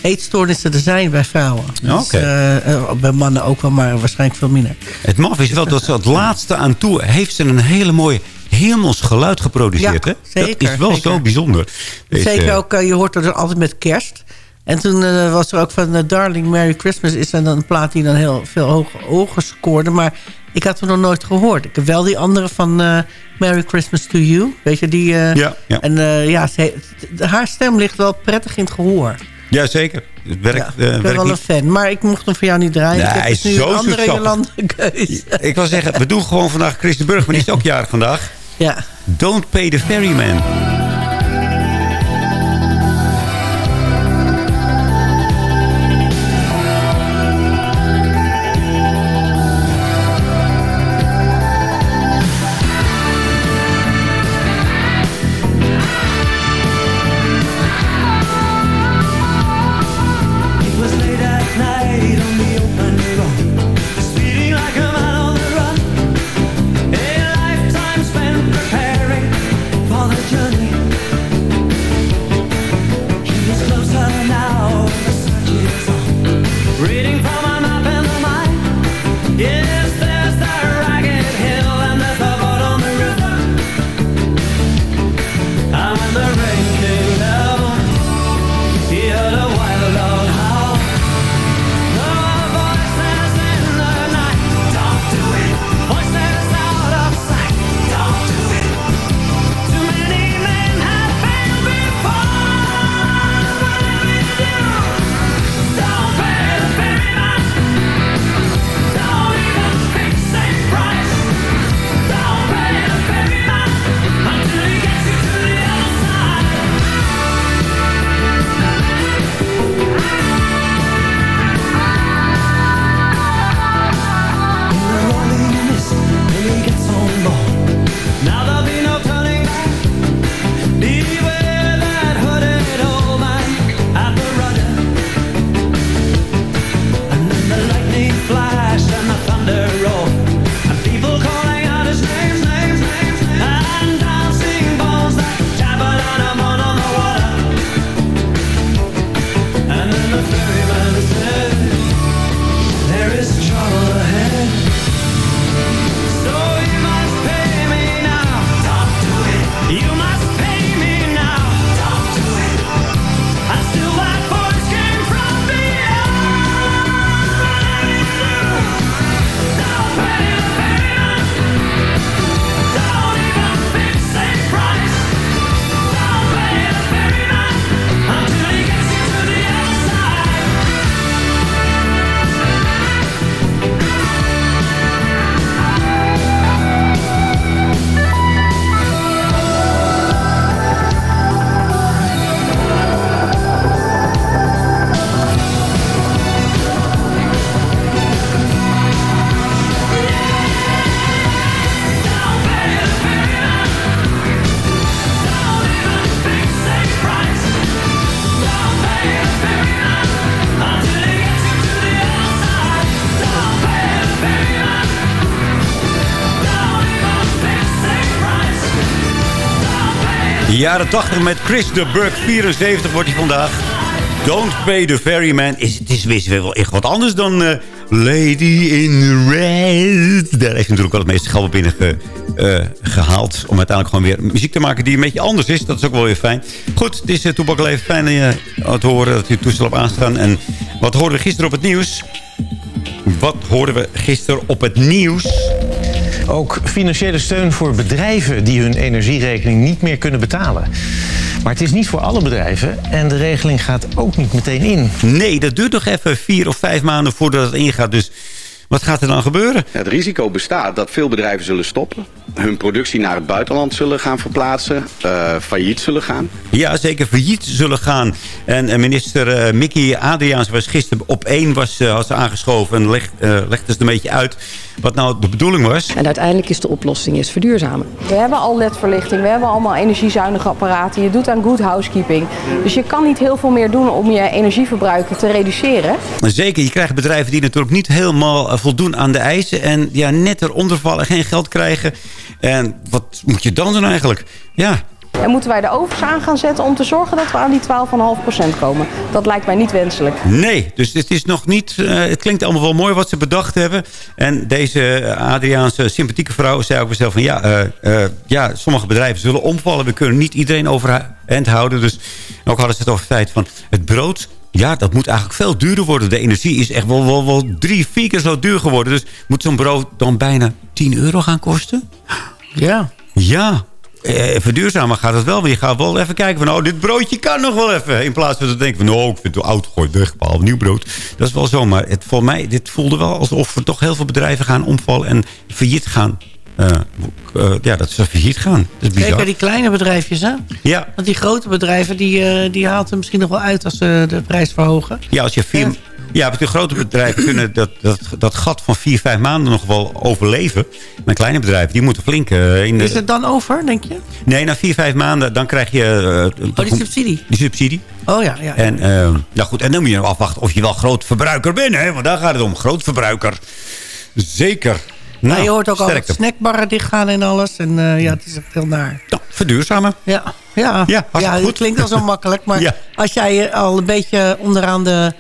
eetstoornissen er zijn bij vrouwen. Dus, eh, eh, bij mannen ook wel, maar waarschijnlijk veel minder. Het maf is wel dat ze het laatste aan toe... heeft ze een hele mooie hemels geluid geproduceerd. Ja, hè? zeker, Dat is wel zeker. zo bijbijzonder. Deze- Zeker ook, je hoort er altijd met kerst. En toen eh, was er ook van eh, Darling Merry Christmas... is dan een plaat die dan heel veel hoge ogen scoorde. Maar ik had hem nog nooit gehoord. Ik heb wel die andere van eh, Merry Christmas to You. Weet je, die... Ja, ja. En ja, ze, haar stem ligt wel prettig in het gehoor. Ja, zeker. Het werkt, Ja, eh, ik ben wel een fan. Maar ik mocht hem voor jou niet draaien. Nee, ik heb hij dus is nu zo een andere zoetsappig. Jolande keus. Ik wil zeggen, we doen gewoon vandaag Chris de Burg, maar die is ook <laughs> jarig vandaag. Ja. Don't pay the ferryman. Jaren 80 met Chris de Burg, 74 wordt hij vandaag. Don't Pay the Ferryman. Is, het is weer wel echt wat anders dan eh, Lady in Red. Daar heeft natuurlijk wel het meeste geld binnen eh, gehaald. Om uiteindelijk gewoon weer muziek te maken die een beetje anders is. Dat is ook wel weer fijn. Goed, het is uh, Toepak Leven. Fijn uh, te horen dat u het toestel op aanstaan. En wat hoorden we gisteren op het nieuws? Wat hoorden we gisteren op het nieuws? Ook financiële steun voor bedrijven die hun energierekening niet meer kunnen betalen. Maar het is niet voor alle bedrijven en de regeling gaat ook niet meteen in. Nee, dat duurt nog even vier of vijf maanden voordat het ingaat. Dus wat gaat er dan gebeuren? Het risico bestaat dat veel bedrijven zullen stoppen. Hun productie naar het buitenland zullen gaan verplaatsen. Uh, failliet zullen gaan. Ja, zeker failliet zullen gaan. En uh, minister uh, Mickey Adriaans was gisteren op één was, had ze aangeschoven. En leg, legde ze een beetje uit wat nou de bedoeling was. En uiteindelijk is de oplossing is verduurzamen. We hebben al ledverlichting, we hebben allemaal energiezuinige apparaten. Je doet aan good housekeeping. Dus je kan niet heel veel meer doen om je energieverbruik te reduceren. Zeker, je krijgt bedrijven die natuurlijk niet helemaal voldoen aan de eisen. En ja, net eronder vallen, geen geld krijgen. En wat moet je dan doen eigenlijk? Ja, en moeten wij de overs aan gaan zetten om te zorgen dat we aan die 12,5% komen. Dat lijkt mij niet wenselijk. Nee, dus het is nog niet... Uh, het klinkt allemaal wel mooi wat ze bedacht hebben. En deze Adriaanse sympathieke vrouw zei ook weer zelf van... Ja, uh, uh, ja, sommige bedrijven zullen omvallen. We kunnen niet iedereen overeind houden. Dus ook hadden ze het over het feit van... Het brood ja, dat moet eigenlijk veel duurder worden. De energie is echt wel, wel, wel drie, vier keer zo duur geworden. Dus moet zo'n brood dan bijna 10 euro gaan kosten? Ja. Ja. Eh, verduurzamen gaat het wel. Maar je gaat wel even kijken van... oh, dit broodje kan nog wel even. In plaats van te denken van... oh, ik vind het oud, gooi weg, behalve nieuw brood. Dat is wel zo. Maar het, voor mij, dit voelde wel alsof er toch heel veel bedrijven gaan omvallen... en failliet gaan. Uh, uh, ja, dat ze failliet gaan. Dat is bizar. Zeker die kleine bedrijfjes, hè? Ja. Want die grote bedrijven, die, uh, die haalt er misschien nog wel uit als ze de prijs verhogen. Ja, als je vier... Ja. De grote bedrijven kunnen dat, dat, dat gat van vier, vijf maanden nog wel overleven. Maar kleine bedrijven, die moeten flink... Uh, in de... Is het dan over, denk je? Nee, na vier, vijf maanden, dan krijg je... Uh, oh, die subsidie? Die subsidie. Oh ja, ja. ja. En, uh, nou goed, en dan moet je nog afwachten of je wel groot verbruiker bent, hè? Want daar gaat het om, groot verbruiker. Zeker. Nou, nou, je hoort ook al dat snackbarren dichtgaan en alles. En ja, het is echt heel naar. Ja, verduurzamen. Ja, ja. ja, ja het klinkt al zo makkelijk. Maar <laughs> ja. als jij al een beetje onderaan de...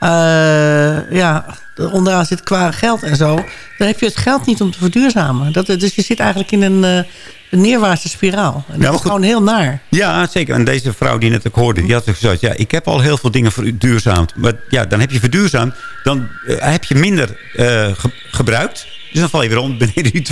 Uh, ja, onderaan zit qua geld en zo... dan heb je het geld niet om te verduurzamen. Dat, dus je zit eigenlijk in een, een neerwaartse spiraal. En dat ja, is gewoon heel naar. Ja, zeker. En deze vrouw die net ook hoorde... die had gezegd... ja, ik heb al heel veel dingen verduurzaamd. Maar ja, dan heb je verduurzaamd... dan uh, heb je minder ge gebruikt... Dus dan val je weer om beneden die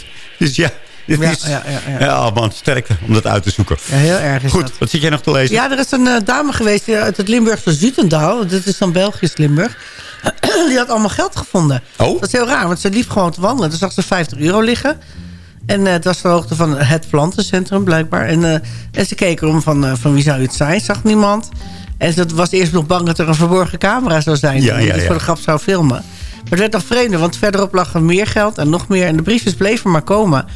12% Dus ja, dit ja, is, ja, ja, ja. ja man, sterk om dat uit te zoeken. Ja, heel erg is Goed, dat. wat zit jij nog te lezen? Ja, er is een uh, dame geweest uit het Limburgse Zutendaal. Dit is dan Belgisch Limburg. <clears throat> Die had allemaal geld gevonden. Oh? Dat is heel raar, want ze liep gewoon te wandelen. Toen zag ze 50 euro liggen. En uh, het was de hoogte van het plantencentrum blijkbaar. En, uh, en ze keken om van, van wie zou het zijn. Zag niemand. En ze was eerst nog bang dat er een verborgen camera zou zijn. Ja, die ja, ja. voor de grap zou filmen. Maar het werd nog vreemder, want verderop lag er meer geld en nog meer. En de briefjes bleven maar komen.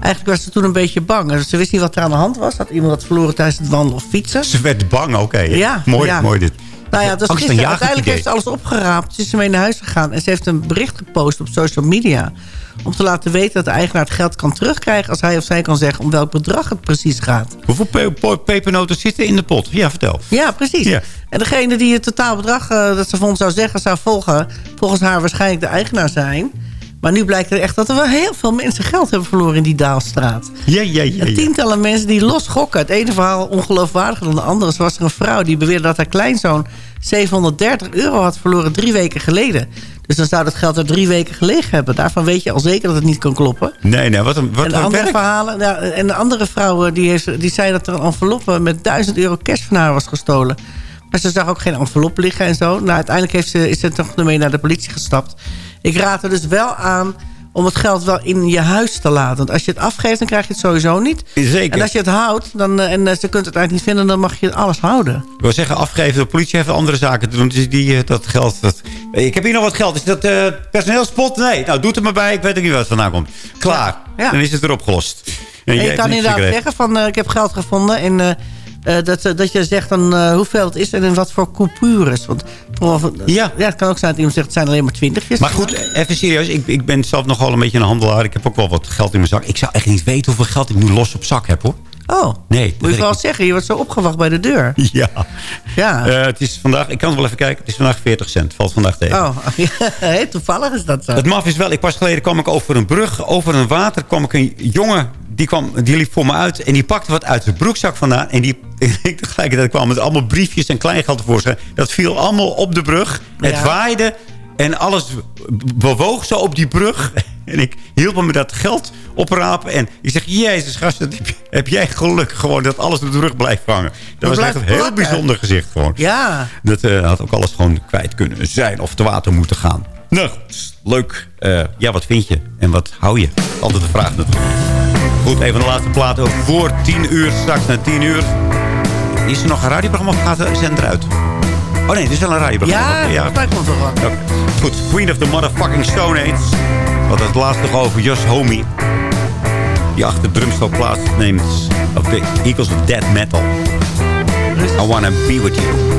Eigenlijk was ze toen een beetje bang. Dus ze wist niet wat er aan de hand was. Had iemand dat verloren tijdens het wandelen of fietsen? Ze werd bang, oké. Okay. Ja, mooi, ja. mooi dit. Nou ja, dus gisteren, uiteindelijk heeft ze alles opgeraapt. Ze is ermee naar huis gegaan. En ze heeft een bericht gepost op social media. Om te laten weten dat de eigenaar het geld kan terugkrijgen... als hij of zij kan zeggen om welk bedrag het precies gaat. Hoeveel pe pepernoten zitten in de pot? Ja, vertel. Ja, precies. Ja. En degene die het totaalbedrag uh, dat ze vond zou zeggen... zou volgen, volgens haar waarschijnlijk de eigenaar zijn... Maar nu blijkt er echt dat er wel heel veel mensen geld hebben verloren in die Daalstraat. Ja, ja, ja. En tientallen mensen die los gokken. Het ene verhaal ongeloofwaardiger dan de andere. Zo was er een vrouw die beweerde dat haar kleinzoon 730 euro had verloren drie weken geleden. Dus dan zou dat geld er drie weken gelegen hebben. Daarvan weet je al zeker dat het niet kan kloppen. Nee, nee, wat een, wat en een andere werk. verhalen. Ja, en de andere vrouw die, heeft, die zei dat er een envelop met 1000 euro cash van haar was gestolen. Maar ze zag ook geen envelop liggen en zo. Nou, uiteindelijk heeft ze, is ze toch ermee naar de politie gestapt. Ik raad er dus wel aan om het geld wel in je huis te laten. Want als je het afgeeft, dan krijg je het sowieso niet. Zeker. En als je het houdt, dan, en ze kunt het eigenlijk niet vinden... dan mag je alles houden. Ik wil zeggen, afgeven. De politie heeft andere zaken te doen. Dus die, dat geld... Dat, ik heb hier nog wat geld. Is dat uh, personeelspot? Nee. Nou, doe het er maar bij. Ik weet ook niet waar het vandaan komt. Klaar. Ja. Ja. Dan is het weer opgelost. En je kan inderdaad zeggen van... Uh, ik heb geld gevonden en... Uh, uh, dat, dat je zegt dan uh, hoeveel het is en in wat voor coupures. Want ja. ja, het kan ook zijn dat iemand zegt het zijn alleen maar twintigjes. Maar goed, even serieus. Ik, ik ben zelf nogal een beetje een handelaar. Ik heb ook wel wat geld in mijn zak. Ik zou echt niet weten hoeveel geld ik nu los op zak heb hoor. Oh, Nee. moet je ik wel zeggen. Je wordt zo opgewacht bij de deur. Ja. Ja. Eh, het is vandaag, ik kan het wel even kijken. Het is vandaag 40 cent. Valt vandaag tegen. Oh, <laughs> ja, toevallig is dat zo. Het maf is wel, ik pas geleden kwam ik over een brug, over een water, kwam ik een jongen, die, kwam, die liep voor me uit en die pakte wat uit zijn broekzak vandaan. En die, <laughs> ik tegelijkertijd kwamen het allemaal briefjes en kleingeld voor. Dat viel allemaal op de brug. Het Ja. waaide en alles bewoog zo op die brug. En ik hielp hem met dat geld oprapen. En ik zeg, jezus gast, heb, jij geluk gewoon dat alles op de rug blijft hangen. Dat was echt een heel bijzonder gezicht gewoon. Ja. Dat eh, had ook alles gewoon kwijt kunnen zijn of te water moeten gaan. Nou, goed, leuk. Eh, ja, wat vind je? En wat hou je? Altijd de vraag natuurlijk. Goed, even de laatste platen voor 10 uur. Straks na 10 uur. Is er nog een radioprogramma of gaat de zender uit? Oh nee, er is wel een radioprogramma. Ja, dat lijkt me toch wel. Goed, Queen of the Motherfucking Stone Age. Wat het laatst nog over Josh Homme. Die achter drumstel plaatsneemt op de Eagles of Death Metal. I wanna be with you.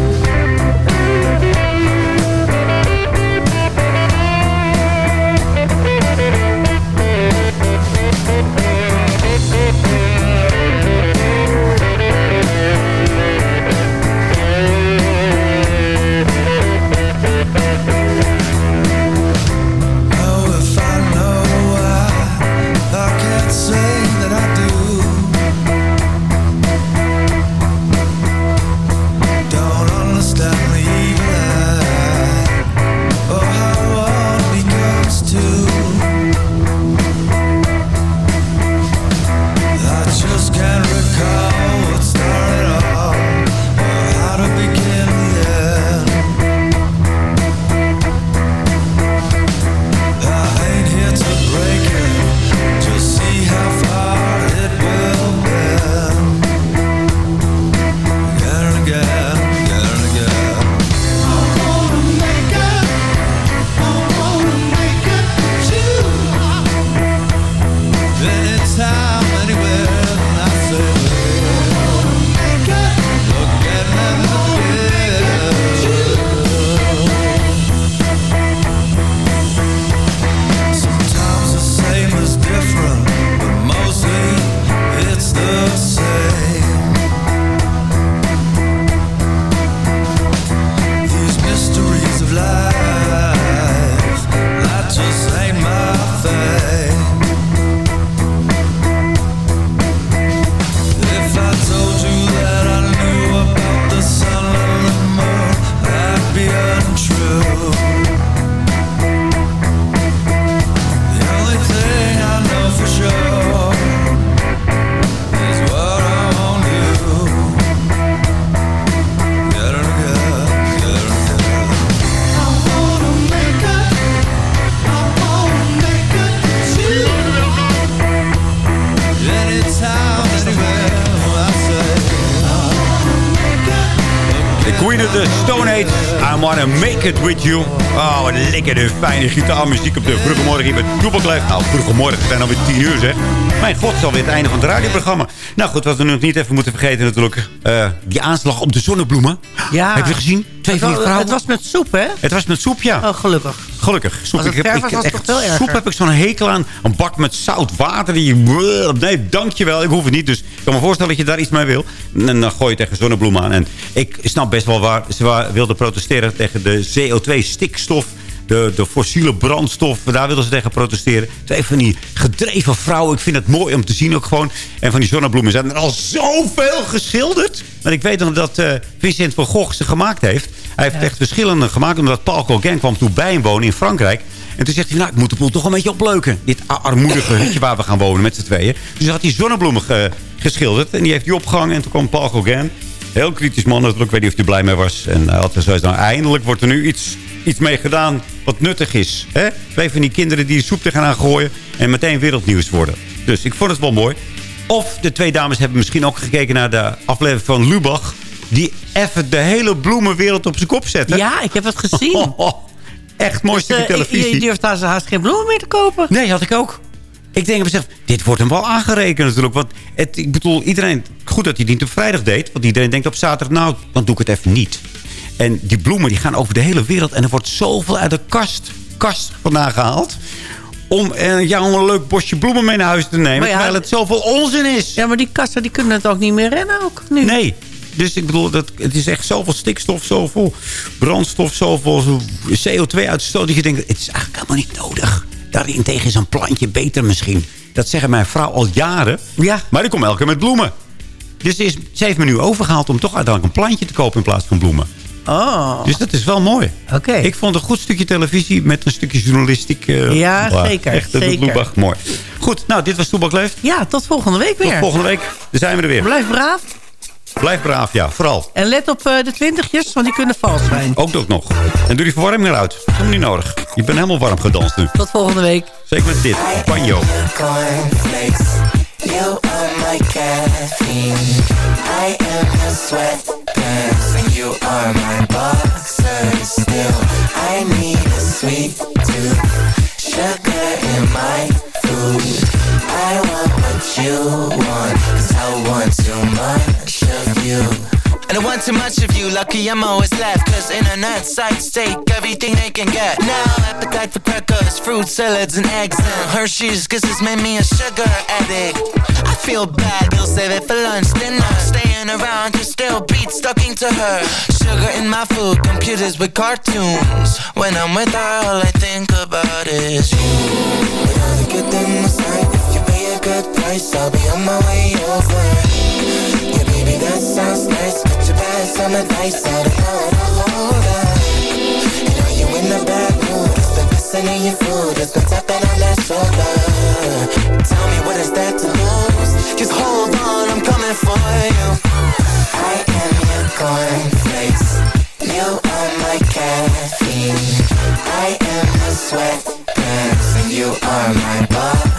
De Queen of the Stone Age. I wanna make it with you. Oh, wat lekker de fijne gitaarmuziek op de vroege morgen hier met Toepelkleef. Nou, vroege morgen, het zijn alweer tien uur zeg. Mijn god, het is alweer het einde van het radioprogramma. Nou goed, wat we nog niet even moeten vergeten natuurlijk. eh, die aanslag op de zonnebloemen. Ja. Heb je gezien? Twee Het was- vrouwen. Het was met soep, hè? Het was met soep, ja. Oh, gelukkig. Gelukkig. Soep. Ik heb, ik, was echt, soep heb ik zo'n hekel aan. Een bak met zout water. Die nee, dankjewel. Ik hoef het niet. Dus ik kan me voorstellen dat je daar iets mee wil. En dan gooi je tegen zonnebloem aan. En ik snap best wel waar ze wilden protesteren tegen de CO2-stikstof. De, de fossiele brandstof, daar wilden ze tegen protesteren. Twee van die gedreven vrouwen. Ik vind het mooi om te zien ook gewoon. En van die zonnebloemen zijn er al zoveel geschilderd. Maar ik weet nog dat eh, Vincent van Gogh ze gemaakt heeft. Hij heeft echt verschillende gemaakt. Omdat Paul Gauguin kwam toen bij hem wonen in Frankrijk. En toen zegt hij, nou, ik moet de boel toch een beetje opleuken. Dit armoedige <laughs> hutje waar we gaan wonen met z'n tweeën. Dus hij had die zonnebloemen ge- geschilderd. En die heeft hij opgehangen. En toen kwam Paul Gauguin. Heel kritisch man natuurlijk. Ik weet niet of hij blij mee was. En hij had er zoiets nou, eindelijk wordt er nu iets, iets mee gedaan wat nuttig is. Hè? Twee van die kinderen die de soep tegenaan gooien. En meteen wereldnieuws worden. Dus ik vond het wel mooi. Of de twee dames hebben misschien ook gekeken naar de aflevering van Lubach. Die even de hele bloemenwereld op zijn kop zetten. Ja, ik heb het gezien. <laughs> Echt mooi Dus, stukje eh, televisie. Je, je durft daar zo haast geen bloemen meer te kopen. Nee, had ik ook. Ik denk op mezelf, dit wordt hem wel aangerekend natuurlijk. Want het, ik bedoel, iedereen... Goed dat hij het niet op vrijdag deed. Want iedereen denkt op zaterdag, nou, dan doe ik het even niet. En die bloemen die gaan over de hele wereld. En er wordt zoveel uit de kast, kast vandaan gehaald. om eh, jou een leuk bosje bloemen mee naar huis te nemen. Maar ja, terwijl het zoveel onzin is. Ja, maar die kassen die kunnen het ook niet meer rennen ook nu. Nee. Dus ik bedoel, dat, het is echt zoveel stikstof, zoveel brandstof, zoveel CO2-uitstoot. Dat je denkt, het is eigenlijk helemaal niet nodig. Daarentegen is een plantje beter misschien. Dat zeggen mijn vrouw al jaren. Ja. Maar die komt elke keer met bloemen. Dus ze, is, ze heeft me nu overgehaald om toch uiteindelijk een plantje te kopen in plaats van bloemen. Oh. Dus dat is wel mooi. Oké. Ik vond een goed stukje televisie met een stukje journalistiek. eh, Ja, zeker, Echt, dat zeker. doet Lubach mooi. Goed, nou, dit was Toebak Leeft. Ja, tot volgende week weer. Tot volgende week. Dan zijn we er weer. Blijf braaf. Blijf braaf, ja, vooral. En let op eh, de twintigjes, want die kunnen vals zijn. Ook dat nog. En doe die verwarming eruit. Dat is helemaal niet nodig. Je bent helemaal warm gedanst nu. Tot volgende week. Zeker met dit. Cornflakes. You are my caffeine. I am your sweatpants, and you are my boxers. Still, I need a sweet tooth, sugar in my food. You I want too much of you. And I want too much of you, lucky I'm always left Cause internet sites take everything they can get. Now appetite for crackers, fruit salads and eggs And Hershey's kisses made me a sugar addict. I feel bad, we'll save it for lunch, dinner Staying around to still beat stucking to her. Sugar in my food, computers with cartoons. When I'm with her, all I think about is you good price I'll be on my way over. Yeah, baby, that sounds nice. Got your bad some advice I don't know how hold up. And are you in a bad mood? It's been pissing in your food. It's been tapping on that shoulder. Tell me what is that to lose? Just hold on, I'm coming for you. I am your cornflakes You are my caffeine. I am your sweatpants And you are my boxers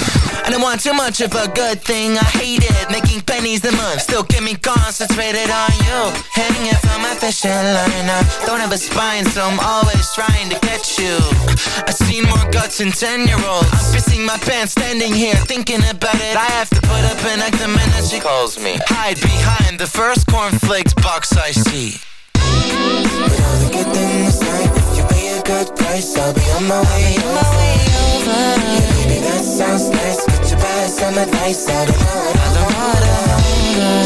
Want too much of a good thing. I hate it, making pennies a month. Still get me concentrated on you. Hanging from my fishing line I don't have a spine so I'm always trying to catch you. I've seen more guts than 10 year olds I'm pissing my pants standing here thinking about it. I have to put up an act the minute she calls me. Hide behind the first cornflakes box I see. All the good things like good price, I'll be on my way over. Yeah, baby, that sounds nice. Get your bad some advice. I don't know how to hold on.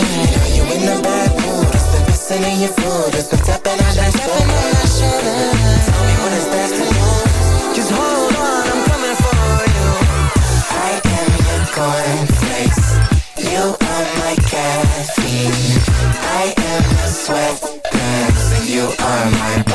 You in a bad mood. It's been pissing in your food. It's been tapping on that shoulder. Tell me what is best to lose. Just hold on, I'm coming for you. I am your cornflakes. You are my caffeine. I am your sweatpants. You are my boxers.